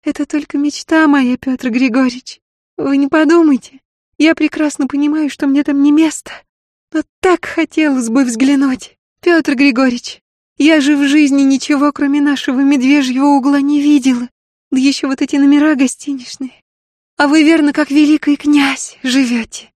«Это только мечта моя, Петр Григорьевич. Вы не подумайте. Я прекрасно понимаю, что мне там не место. Но так хотелось бы взглянуть. Петр Григорьевич, я же в жизни ничего, кроме нашего медвежьего угла, не видела. Да еще вот эти номера гостиничные. А вы, верно, как великий князь, живете.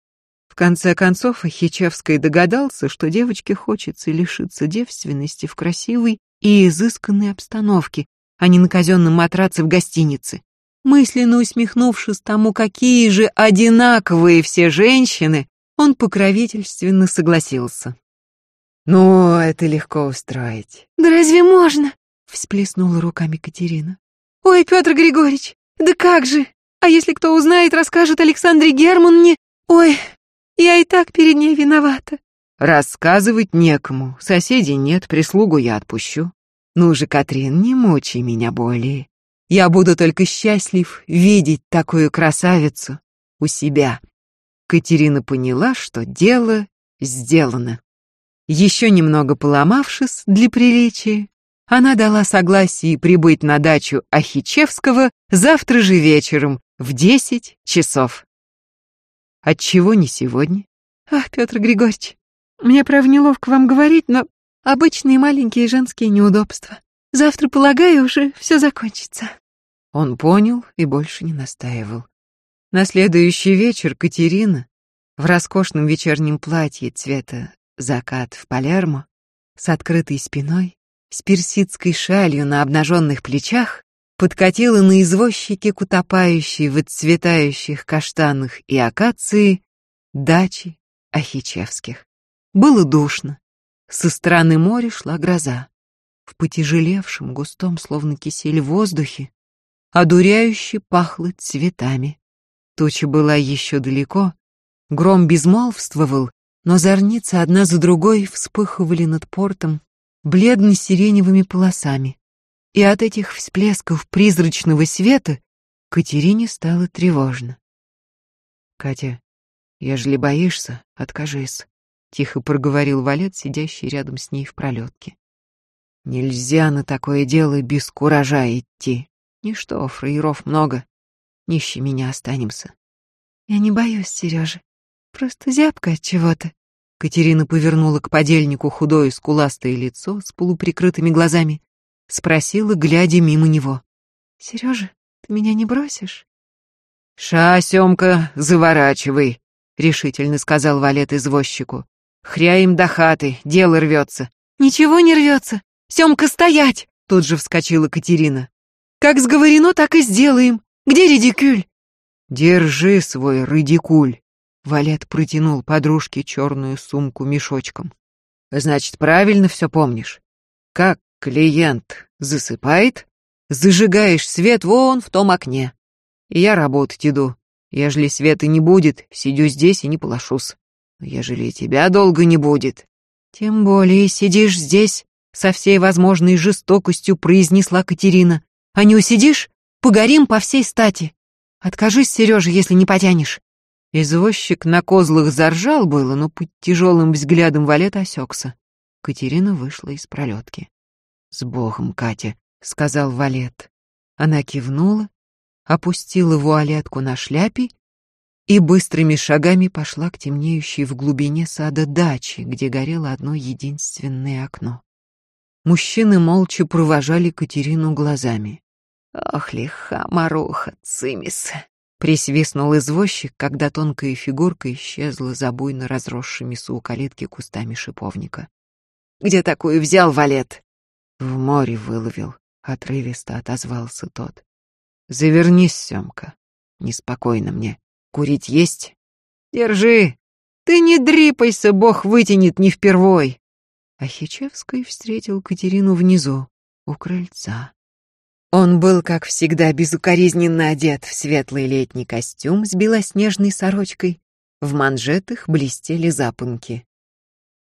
В конце концов, Хичевский догадался, что девочке хочется лишиться девственности в красивой и изысканной обстановке, а не на казенном матраце в гостинице. Мысленно усмехнувшись тому, какие же одинаковые все женщины, он покровительственно согласился. «Ну, это легко устроить». «Да разве можно?» — всплеснула руками Катерина. «Ой, Петр Григорьевич, да как же! А если кто узнает, расскажет Александре Германне... Ой, я и так перед ней виновата». «Рассказывать некому, соседей нет, прислугу я отпущу. Ну же, Катрин, не мучай меня более. Я буду только счастлив видеть такую красавицу у себя». Катерина поняла, что дело сделано. Еще немного поломавшись для приличия, она дала согласие прибыть на дачу Ахичевского завтра же вечером в десять часов. Отчего не сегодня? Ах, Петр Григорьевич, мне, правда, неловко вам говорить, но обычные маленькие женские неудобства. Завтра, полагаю, уже все закончится. Он понял и больше не настаивал. На следующий вечер Катерина в роскошном вечернем платье цвета закат в Палермо с открытой спиной с персидской шалью на обнаженных плечах подкатила на извозчике к утопающей в отцветающих каштанах и акации дачи Ахичевских. Было душно. Со стороны моря шла гроза. В потяжелевшем, густом, словно кисель воздухе, одуряюще пахло цветами. Туча была еще далеко, гром безмолвствовал, но зорницы одна за другой вспыхивали над портом, бледно-сиреневыми полосами. И от этих всплесков призрачного света Катерине стало тревожно. «Катя, ежели боишься, откажись», — тихо проговорил Валет, сидящий рядом с ней в пролетке. «Нельзя на такое дело без куража идти. Ничто, фраеров много. Нищими не останемся». «Я не боюсь, Сережа. Просто зябко от чего-то. Катерина повернула к подельнику худое скуластое лицо с полуприкрытыми глазами, спросила, глядя мимо него. «Сережа, ты меня не бросишь?» «Ша, Семка, заворачивай», — решительно сказал Валет извозчику. «Хря им до хаты, дело рвется». «Ничего не рвется. Семка, стоять!» — тут же вскочила Катерина. «Как сговорено, так и сделаем. Где редикюль?» «Держи свой редикуль», Валет протянул подружке черную сумку мешочком. Значит, правильно все помнишь. Как клиент засыпает, зажигаешь свет вон в том окне. И я работать иду. Ежели света не будет, сидю здесь и не полошусь. Ежели тебя долго не будет, тем более сидишь здесь, со всей возможной жестокостью произнесла Катерина. А не усидишь, погорим по всей стати. Откажись, Сережа, если не потянешь. Извозчик на козлах заржал было, но под тяжелым взглядом Валет осекся. Катерина вышла из пролетки. «С Богом, Катя», — сказал Валет. Она кивнула, опустила вуалетку на шляпе и быстрыми шагами пошла к темнеющей в глубине сада дачи, где горело одно единственное окно. Мужчины молча провожали Катерину глазами. «Ох, лиха маруха, цимис!» Присвистнул извозчик, когда тонкая фигурка исчезла за буйно разросшимися у калитки кустами шиповника. «Где такую взял, Валет?» «В море выловил», — отрывисто отозвался тот. «Завернись, Семка. Неспокойно мне. Курить есть?» «Держи. Ты не дрипайся, бог вытянет не впервой». Ахичевский встретил Катерину внизу, у крыльца. Он был, как всегда, безукоризненно одет в светлый летний костюм с белоснежной сорочкой. В манжетах блестели запонки.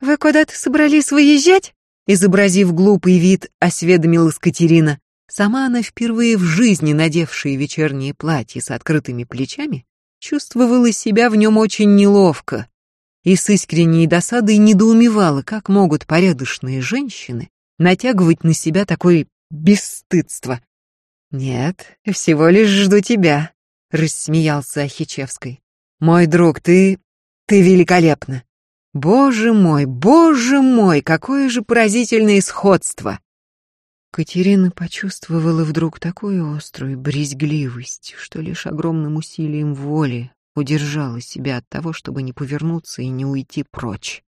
«Вы куда-то собрались выезжать?» Изобразив глупый вид, осведомилась Катерина. Сама она, впервые в жизни надевшая вечернее платье с открытыми плечами, чувствовала себя в нем очень неловко и с искренней досадой недоумевала, как могут порядочные женщины натягивать на себя такое бесстыдство. «Нет, всего лишь жду тебя», — рассмеялся Ахичевской. «Мой друг, ты... ты великолепна. Боже мой, боже мой, какое же поразительное сходство!» Катерина почувствовала вдруг такую острую брезгливость, что лишь огромным усилием воли удержала себя от того, чтобы не повернуться и не уйти прочь.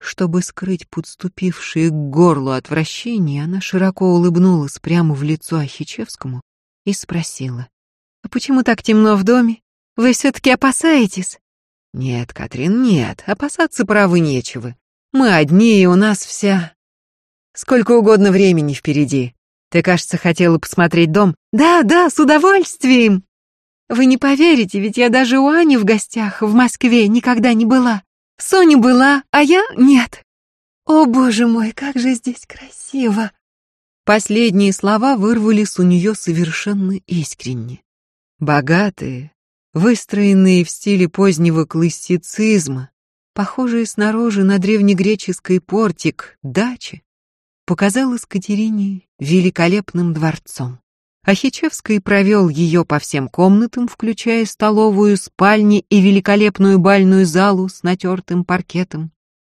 Чтобы скрыть подступившее к горлу отвращение, она широко улыбнулась прямо в лицо Ахичевскому и спросила. «А почему так темно в доме? Вы все-таки опасаетесь?» «Нет, Катрин, нет, опасаться правы нечего. Мы одни, и у нас вся Сколько угодно времени впереди. Ты, кажется, хотела посмотреть дом. Да, да, с удовольствием. Вы не поверите, ведь я даже у Ани в гостях в Москве никогда не была. Соня была, а я нет. О, боже мой, как же здесь красиво. Последние слова вырвались у нее совершенно искренне. Богатые, выстроенные в стиле позднего классицизма, похожие снаружи на древнегреческий портик дачи, показалась Катерине великолепным дворцом. Ахичевский провел ее по всем комнатам, включая столовую, спальни и великолепную бальную залу с натертым паркетом.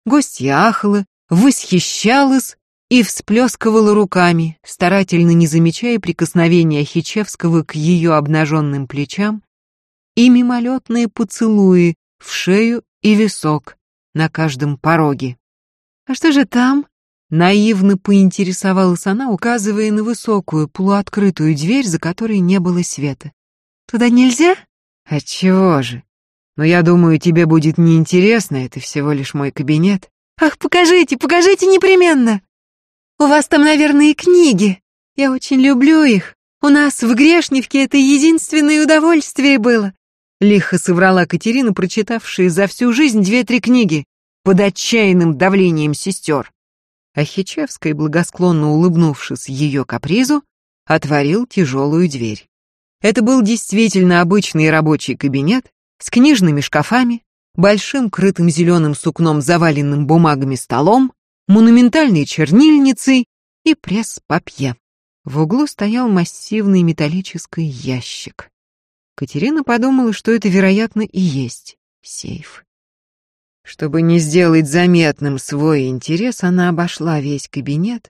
Гостья ахала, восхищалась и всплескивала руками, старательно не замечая прикосновения Ахичевского к ее обнаженным плечам и мимолетные поцелуи в шею и висок на каждом пороге. «А что же там?» Наивно поинтересовалась она, указывая на высокую, полуоткрытую дверь, за которой не было света. «Туда нельзя?» «Отчего же? Но я думаю, тебе будет неинтересно, это всего лишь мой кабинет». «Ах, покажите, покажите непременно! У вас там, наверное, и книги. Я очень люблю их. У нас в Грешневке это единственное удовольствие было». Лихо соврала Катерина, прочитавшая за всю жизнь две-три книги под отчаянным давлением сестер. Ахичевский, благосклонно улыбнувшись ее капризу, отворил тяжелую дверь. Это был действительно обычный рабочий кабинет с книжными шкафами, большим крытым зеленым сукном, заваленным бумагами столом, монументальной чернильницей и пресс-папье. В углу стоял массивный металлический ящик. Катерина подумала, что это, вероятно, и есть сейф. Чтобы не сделать заметным свой интерес, она обошла весь кабинет,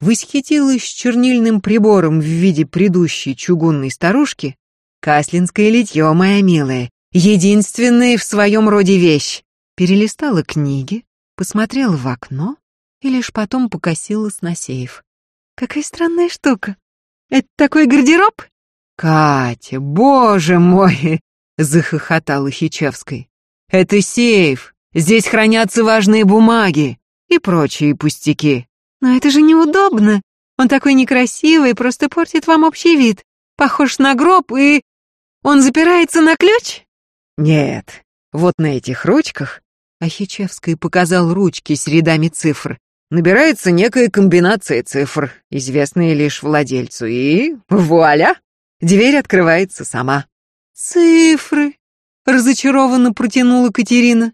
восхитилась чернильным прибором в виде предыдущей чугунной старушки. «Каслинское литье, моя милая, единственная в своем роде вещь!» Перелистала книги, посмотрела в окно и лишь потом покосилась на сейф. «Какая странная штука! Это такой гардероб?» «Катя, боже мой!» — захохотала Хичевской. «Это сейф! Здесь хранятся важные бумаги и прочие пустяки. Но это же неудобно. Он такой некрасивый, просто портит вам общий вид. Похож на гроб и... Он запирается на ключ? Нет. Вот на этих ручках... Ахичевский показал ручки с рядами цифр. Набирается некая комбинация цифр, известная лишь владельцу, и вуаля! Дверь открывается сама. «Цифры!» — разочарованно протянула Катерина.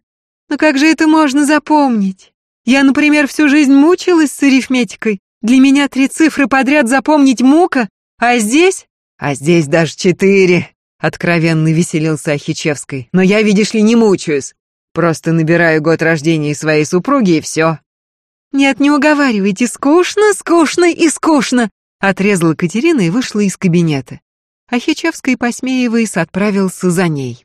Но как же это можно запомнить? Я, например, всю жизнь мучилась с арифметикой. Для меня три цифры подряд запомнить мука, а здесь... А здесь даже четыре, откровенно веселился Ахичевской. Но я, видишь ли, не мучаюсь. Просто набираю год рождения своей супруги и все. Нет, не уговаривайте, скучно, скучно и скучно, отрезала Катерина и вышла из кабинета. Ахичевский, посмеиваясь, отправился за ней.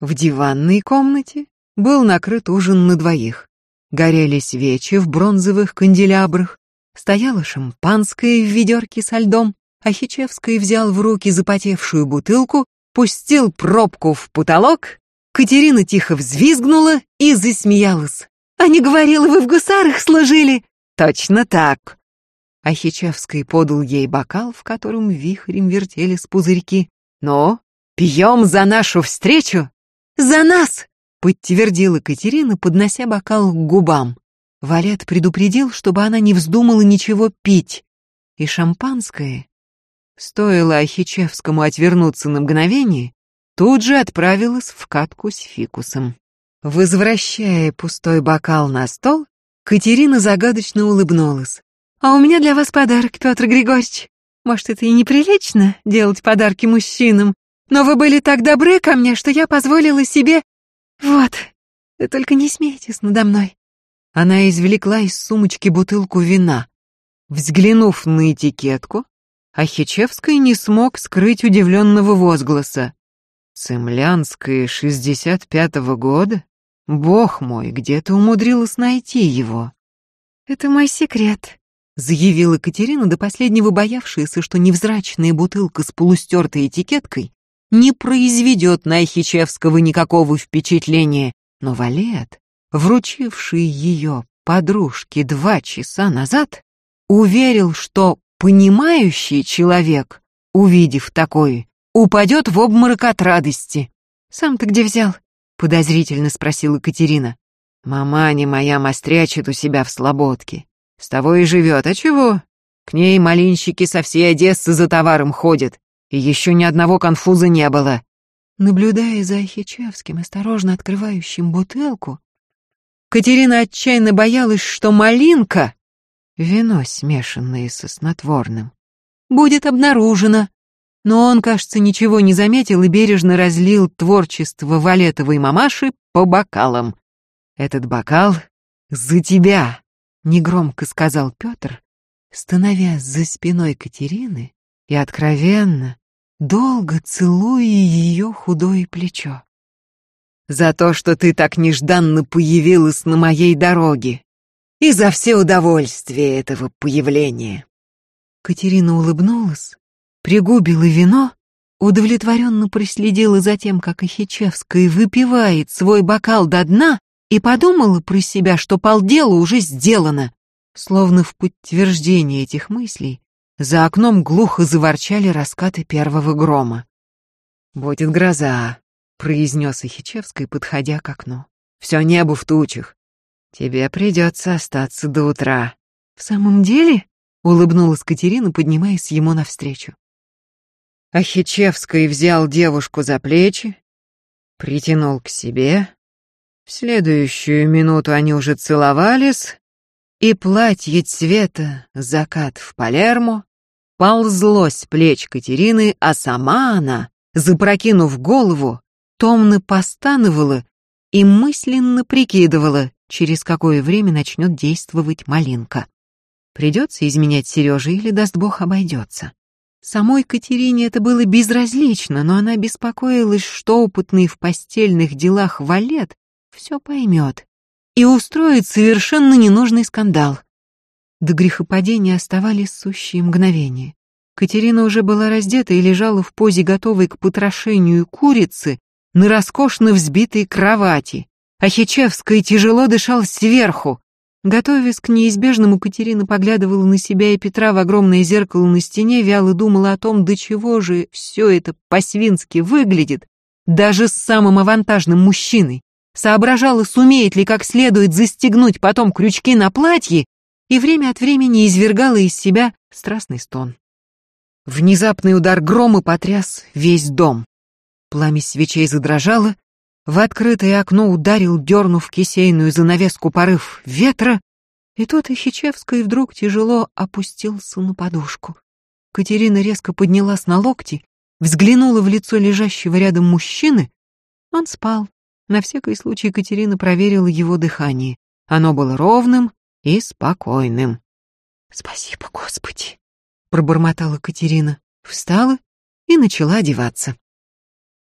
В диванной комнате был накрыт ужин на двоих. Горели свечи в бронзовых канделябрах, стояло шампанское в ведерке со льдом, а Хичевский взял в руки запотевшую бутылку, пустил пробку в потолок, Катерина тихо взвизгнула и засмеялась. «А не говорила, вы в гусарах служили?» «Точно так!» Ахичевский подал ей бокал, в котором вихрем вертелись пузырьки. «Ну, пьем за нашу встречу?» «За нас!» Подтвердила Катерина, поднося бокал к губам. Валет предупредил, чтобы она не вздумала ничего пить. И шампанское... Стоило Ахичевскому отвернуться на мгновение, тут же отправилась в катку с фикусом. Возвращая пустой бокал на стол, Катерина загадочно улыбнулась. «А у меня для вас подарок, Петр Григорьевич. Может, это и неприлично делать подарки мужчинам, но вы были так добры ко мне, что я позволила себе... Вот, только не смейтесь надо мной». Она извлекла из сумочки бутылку вина. Взглянув на этикетку, Ахичевский не смог скрыть удивленного возгласа. «Цемлянское шестьдесят пятого года? Бог мой, где ты умудрилась найти его?» «Это мой секрет», — заявила Катерина, до последнего боявшаяся, что невзрачная бутылка с полустертой этикеткой не произведет на Ахичевского никакого впечатления. Но Валет, вручивший ее подружке два часа назад, уверил, что понимающий человек, увидев такое, упадет в обморок от радости. «Сам ты где взял?» — подозрительно спросила Катерина. «Маманя моя мострячит у себя в слободке. С того и живет. А чего? К ней малинщики со всей Одессы за товаром ходят, и еще ни одного конфуза не было». Наблюдая за Ахичевским, осторожно открывающим бутылку, Катерина отчаянно боялась, что малинка вино, смешанное со снотворным, будет обнаружено. Но он, кажется, ничего не заметил и бережно разлил творчество валетовой мамаши по бокалам. «Этот бокал за тебя», — негромко сказал Петр, становясь за спиной Катерины и откровенно, долго целуя ее худое плечо. «За то, что ты так нежданно появилась на моей дороге и за все удовольствие этого появления. Катерина улыбнулась, пригубила вино, удовлетворенно проследила за тем, как Ихичевская выпивает свой бокал до дна и подумала про себя, что полдела уже сделано. Словно в подтверждение этих мыслей, за окном глухо заворчали раскаты первого грома. «Будет гроза», — произнес Ихичевский, подходя к окну. «Все небо в тучах. «Тебе придется остаться до утра». «В самом деле?» — улыбнулась Катерина, поднимаясь ему навстречу. Ахичевский взял девушку за плечи, притянул к себе. В следующую минуту они уже целовались, и платье цвета «Закат в Палермо» ползло с плеч Катерины, а сама она, запрокинув голову, томно постановала и мысленно прикидывала, через какое время начнет действовать малинка. Придется изменять Сереже или, даст Бог, обойдется. Самой Катерине это было безразлично, но она беспокоилась, что опытный в постельных делах валет все поймет и устроит совершенно ненужный скандал. До грехопадения оставались сущие мгновения. Катерина уже была раздета и лежала в позе, готовой к потрошению курицы на роскошно взбитой кровати. А тяжело дышал сверху. Готовясь к неизбежному, Катерина поглядывала на себя и Петра в огромное зеркало на стене, вяло думала о том, до чего же все это по-свински выглядит, даже с самым авантажным мужчиной. Соображала, сумеет ли как следует застегнуть потом крючки на платье, и время от времени извергала из себя страстный стон. Внезапный удар грома потряс весь дом. Пламя свечей задрожало, в открытое окно ударил, дернув кисейную занавеску порыв ветра, и тут Ихичевский вдруг тяжело опустился на подушку. Катерина резко поднялась на локти, взглянула в лицо лежащего рядом мужчины. Он спал. На всякий случай Катерина проверила его дыхание. Оно было ровным и спокойным. «Спасибо, Господи!» — пробормотала Катерина, встала и начала одеваться.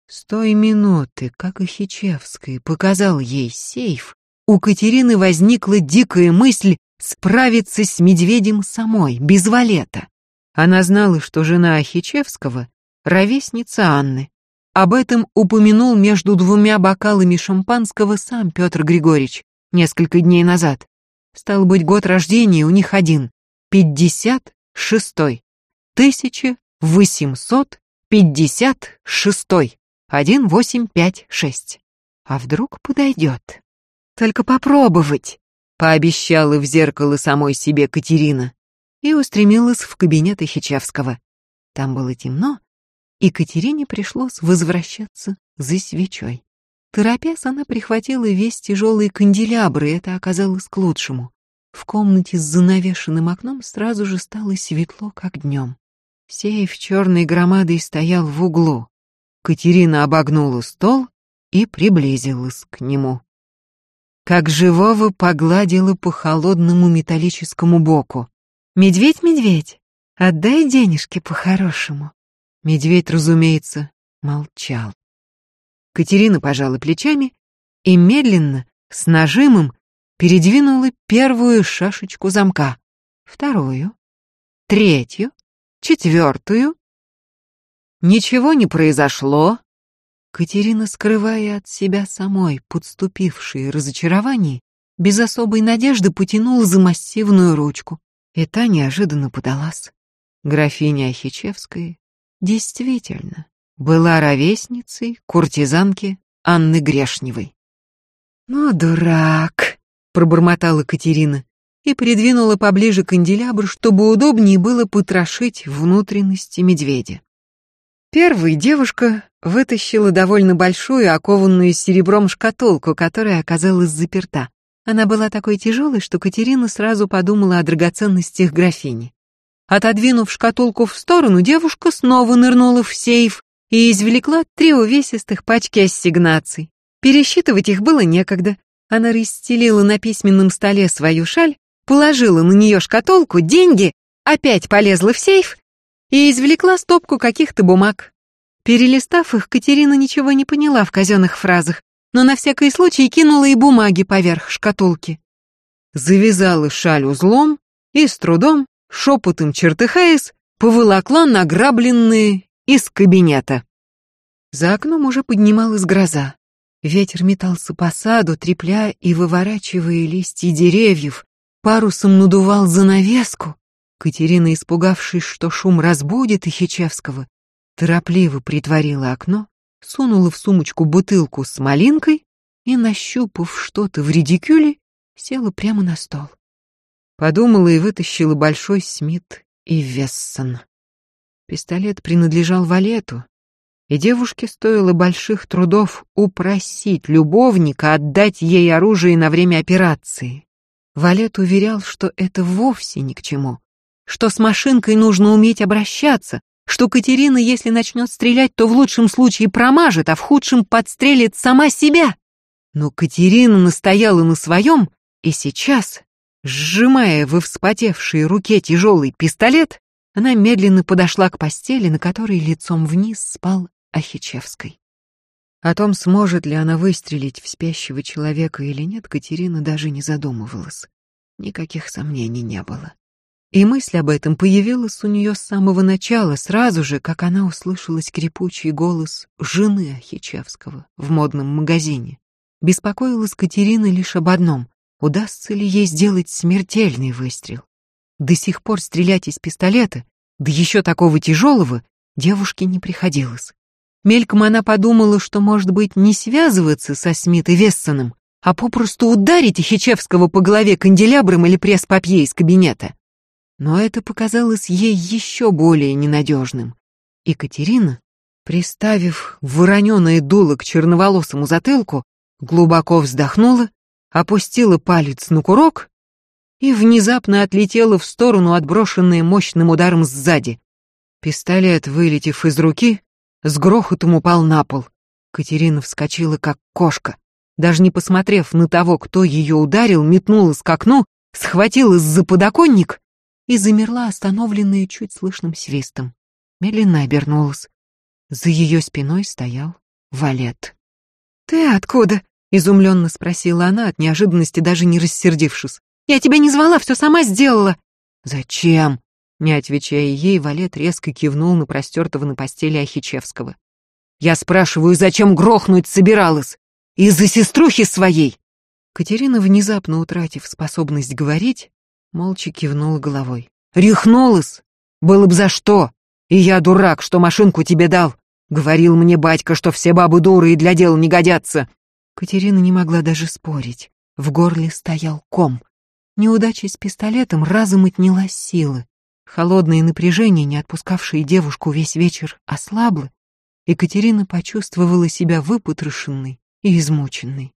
С той минуты, как Ихичевский показал ей сейф, у Катерины возникла дикая мысль справиться с медведем самой, без валета. Она знала, что жена Ахичевского — ровесница Анны. Об этом упомянул между двумя бокалами шампанского сам Петр Григорьевич несколько дней назад. Стал быть, год рождения у них один — пятьдесят шестой. Тысяча восемьсот пятьдесят шестой. Один, восемь, пять, шесть. А вдруг подойдет? Только попробовать, пообещала в зеркало самой себе Катерина и устремилась в кабинет Ихичевского. Там было темно, и Катерине пришлось возвращаться за свечой. Торопясь, она прихватила весь тяжелый канделябр, и это оказалось к лучшему. В комнате с занавешенным окном сразу же стало светло, как днем. Сейф черной громадой стоял в углу. Катерина обогнула стол и приблизилась к нему. Как живого погладила по холодному металлическому боку. «Медведь, медведь, отдай денежки по-хорошему». Медведь, разумеется, молчал. Катерина пожала плечами и медленно, с нажимом, передвинула первую шашечку замка, вторую, третью, четвертую. Ничего не произошло. Катерина, скрывая от себя самой подступившие разочарования, без особой надежды потянула за массивную ручку, и та неожиданно подалась. Графиня Ахичевская действительно была ровесницей куртизанки Анны Грешневой. «Ну, дурак!» — пробормотала Катерина и придвинула поближе канделябр, чтобы удобнее было потрошить внутренности медведя. Первой девушка вытащила довольно большую, окованную серебром шкатулку, которая оказалась заперта. Она была такой тяжелой, что Катерина сразу подумала о драгоценностях графини. Отодвинув шкатулку в сторону, девушка снова нырнула в сейф и извлекла три увесистых пачки ассигнаций. Пересчитывать их было некогда. Она расстелила на письменном столе свою шаль, положила на нее шкатулку, деньги, опять полезла в сейф и извлекла стопку каких-то бумаг. Перелистав их, Катерина ничего не поняла в казенных фразах, но на всякий случай кинула и бумаги поверх шкатулки. Завязала шаль узлом и с трудом шепотом чертыхаясь, поволокла награбленные из кабинета. За окном уже поднималась гроза. Ветер метался по саду, трепля и выворачивая листья деревьев, парусом надувал занавеску. Катерина, испугавшись, что шум разбудит Ихичевского, торопливо притворила окно, сунула в сумочку бутылку с малинкой и, нащупав что-то в редикюле, села прямо на стол. Подумала и вытащила большой Смит и Вессон. Пистолет принадлежал Валету, и девушке стоило больших трудов упросить любовника отдать ей оружие на время операции. Валет уверял, что это вовсе ни к чему, что с машинкой нужно уметь обращаться, что Катерина, если начнет стрелять, то в лучшем случае промажет, а в худшем подстрелит сама себя. Но Катерина настояла на своем, и сейчас, Сжимая во вспотевшей руке тяжелый пистолет, она медленно подошла к постели, на которой лицом вниз спал Ахичевской. О том, сможет ли она выстрелить в спящего человека или нет, Катерина даже не задумывалась. Никаких сомнений не было. И мысль об этом появилась у нее с самого начала, сразу же, как она услышала скрипучий голос жены Ахичевского в модном магазине. Беспокоилась Катерина лишь об одном удастся ли ей сделать смертельный выстрел. До сих пор стрелять из пистолета, да еще такого тяжелого, девушке не приходилось. Мельком она подумала, что, может быть, не связываться со Смит и Вессоном, а попросту ударить Ихичевского по голове канделябром или пресс-папье из кабинета. Но это показалось ей еще более ненадежным. Екатерина, приставив вороненое дуло к черноволосому затылку, глубоко вздохнула опустила палец на курок и внезапно отлетела в сторону, отброшенная мощным ударом сзади. Пистолет, вылетев из руки, с грохотом упал на пол. Катерина вскочила, как кошка. Даже не посмотрев на того, кто ее ударил, метнулась к окну, схватилась за подоконник и замерла, остановленная чуть слышным свистом. Медленно обернулась. За ее спиной стоял Валет. «Ты откуда?» Изумленно спросила она, от неожиданности даже не рассердившись. «Я тебя не звала, все сама сделала». «Зачем?» Не отвечая ей, Валет резко кивнул на простертого на постели Ахичевского. «Я спрашиваю, зачем грохнуть собиралась? Из-за сеструхи своей!» Катерина, внезапно утратив способность говорить, молча кивнула головой. «Рехнулась? Было б за что! И я дурак, что машинку тебе дал. Говорил мне батька, что все бабы дуры и для дела не годятся. Катерина не могла даже спорить. В горле стоял ком. Неудача с пистолетом разом отняла силы. Холодное напряжение, не отпускавшее девушку весь вечер, ослабло. Екатерина почувствовала себя выпотрошенной и измученной.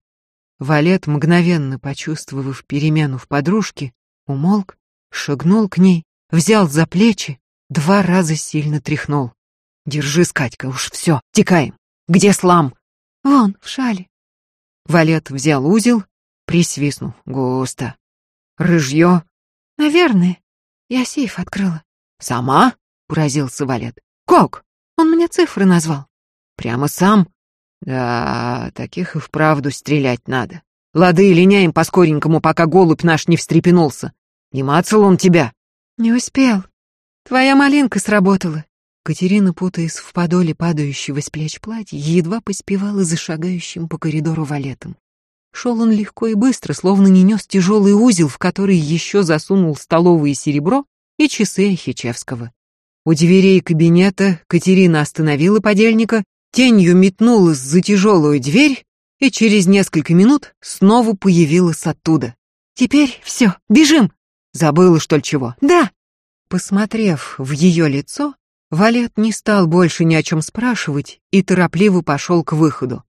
Валет, мгновенно почувствовав перемену в подружке, умолк, шагнул к ней, взял за плечи, два раза сильно тряхнул. «Держи, Скатька, уж все, текаем. Где слам?» «Вон, в шале». Валет взял узел, присвистнул. «Густо. Рыжье?» «Наверное. Я сейф открыла». «Сама?» — поразился Валет. «Как?» «Он мне цифры назвал». «Прямо сам?» «Да, таких и вправду стрелять надо. Лады, линяем по-скоренькому, пока голубь наш не встрепенулся. Не мацал он тебя?» «Не успел. Твоя малинка сработала». Катерина, путаясь в подоле падающего с плеч платья, едва поспевала за шагающим по коридору валетом. Шел он легко и быстро, словно не нес тяжелый узел, в который еще засунул столовое серебро и часы Ахичевского. У дверей кабинета Катерина остановила подельника, тенью метнулась за тяжелую дверь и через несколько минут снова появилась оттуда. «Теперь все, бежим!» Забыла, что ли, чего? «Да!» Посмотрев в ее лицо, Валет не стал больше ни о чем спрашивать и торопливо пошел к выходу.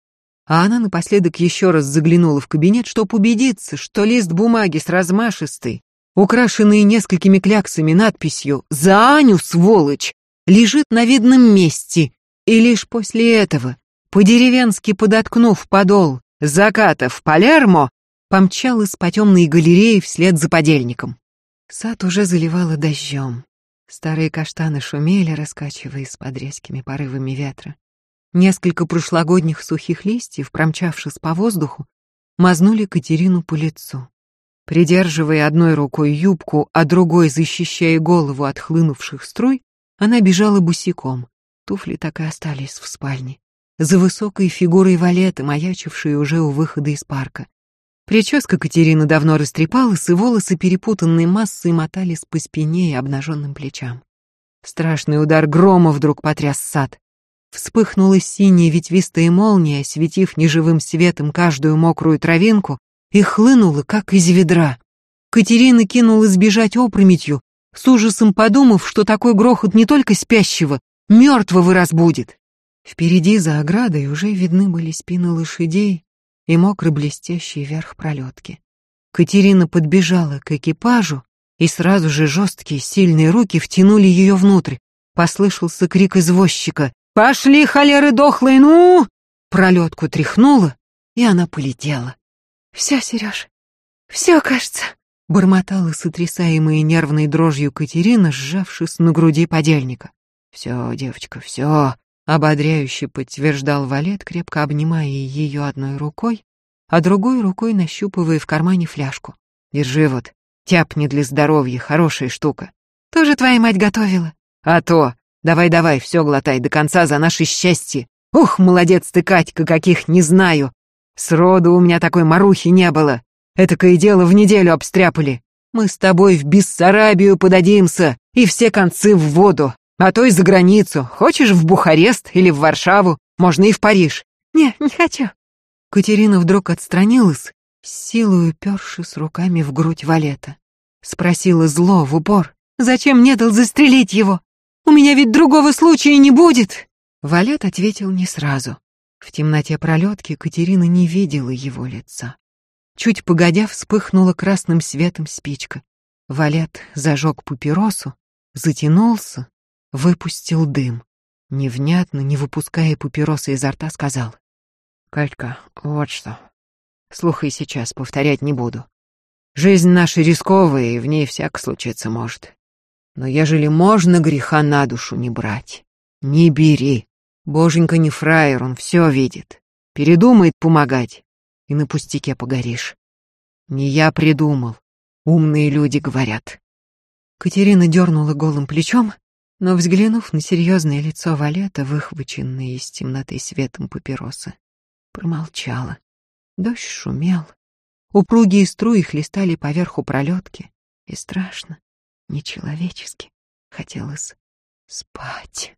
А она напоследок еще раз заглянула в кабинет, чтобы убедиться, что лист бумаги с размашистой, украшенный несколькими кляксами надписью «За Аню, сволочь!» лежит на видном месте, и лишь после этого, по-деревенски подоткнув подол заката в Палермо, помчалась по темной галерее вслед за подельником. Сад уже заливало дождем. Старые каштаны шумели, раскачиваясь под резкими порывами ветра. Несколько прошлогодних сухих листьев, промчавшись по воздуху, мазнули Катерину по лицу. Придерживая одной рукой юбку, а другой защищая голову от хлынувших струй, она бежала босиком. Туфли так и остались в спальне. За высокой фигурой валеты, маячившей уже у выхода из парка. Прическа Катерины давно растрепалась, и волосы перепутанной массой мотались по спине и обнаженным плечам. Страшный удар грома вдруг потряс сад. Вспыхнула синяя ветвистая молния, осветив неживым светом каждую мокрую травинку, и хлынула, как из ведра. Катерина кинулась бежать опрометью, с ужасом подумав, что такой грохот не только спящего, мертвого разбудит. Впереди за оградой уже видны были спины лошадей, и мокрый блестящий верх пролетки. Катерина подбежала к экипажу, и сразу же жесткие, сильные руки втянули ее внутрь. Послышался крик извозчика. «Пошли, холеры дохлые, ну!» Пролетку тряхнула, и она полетела. «Все, Сереж, все, кажется», — бормотала сотрясаемая нервной дрожью Катерина, сжавшись на груди подельника. «Все, девочка, все», Ободряюще подтверждал Валет, крепко обнимая ее одной рукой, а другой рукой нащупывая в кармане фляжку. «Держи вот, тяпни для здоровья, хорошая штука». «Тоже твоя мать готовила?» «А то! Давай-давай, все глотай до конца за наше счастье! Ух, молодец ты, Катька, каких не знаю! Сроду у меня такой марухи не было! Этакое дело в неделю обстряпали! Мы с тобой в Бессарабию подадимся и все концы в воду, а то и за границу. Хочешь в Бухарест или в Варшаву? Можно и в Париж. Не, не хочу. Катерина вдруг отстранилась, с силой упершись руками в грудь Валета. Спросила зло в упор. «Зачем не дал застрелить его? У меня ведь другого случая не будет!» Валет ответил не сразу. В темноте пролетки Катерина не видела его лица. Чуть погодя вспыхнула красным светом спичка. Валет зажег папиросу, затянулся, выпустил дым. Невнятно, не выпуская папиросы изо рта, сказал. «Катька, вот что. Слухай сейчас, повторять не буду. Жизнь наша рисковая, и в ней всяк случиться может. Но ежели можно греха на душу не брать, не бери. Боженька не фраер, он все видит. Передумает помогать, и на пустяке погоришь. Не я придумал, умные люди говорят». Катерина дернула голым плечом, но, взглянув на серьезное лицо Валета, выхваченное из темноты светом папиросы, промолчала. Дождь шумел. Упругие струи хлестали поверху пролетки, и страшно, нечеловечески хотелось спать.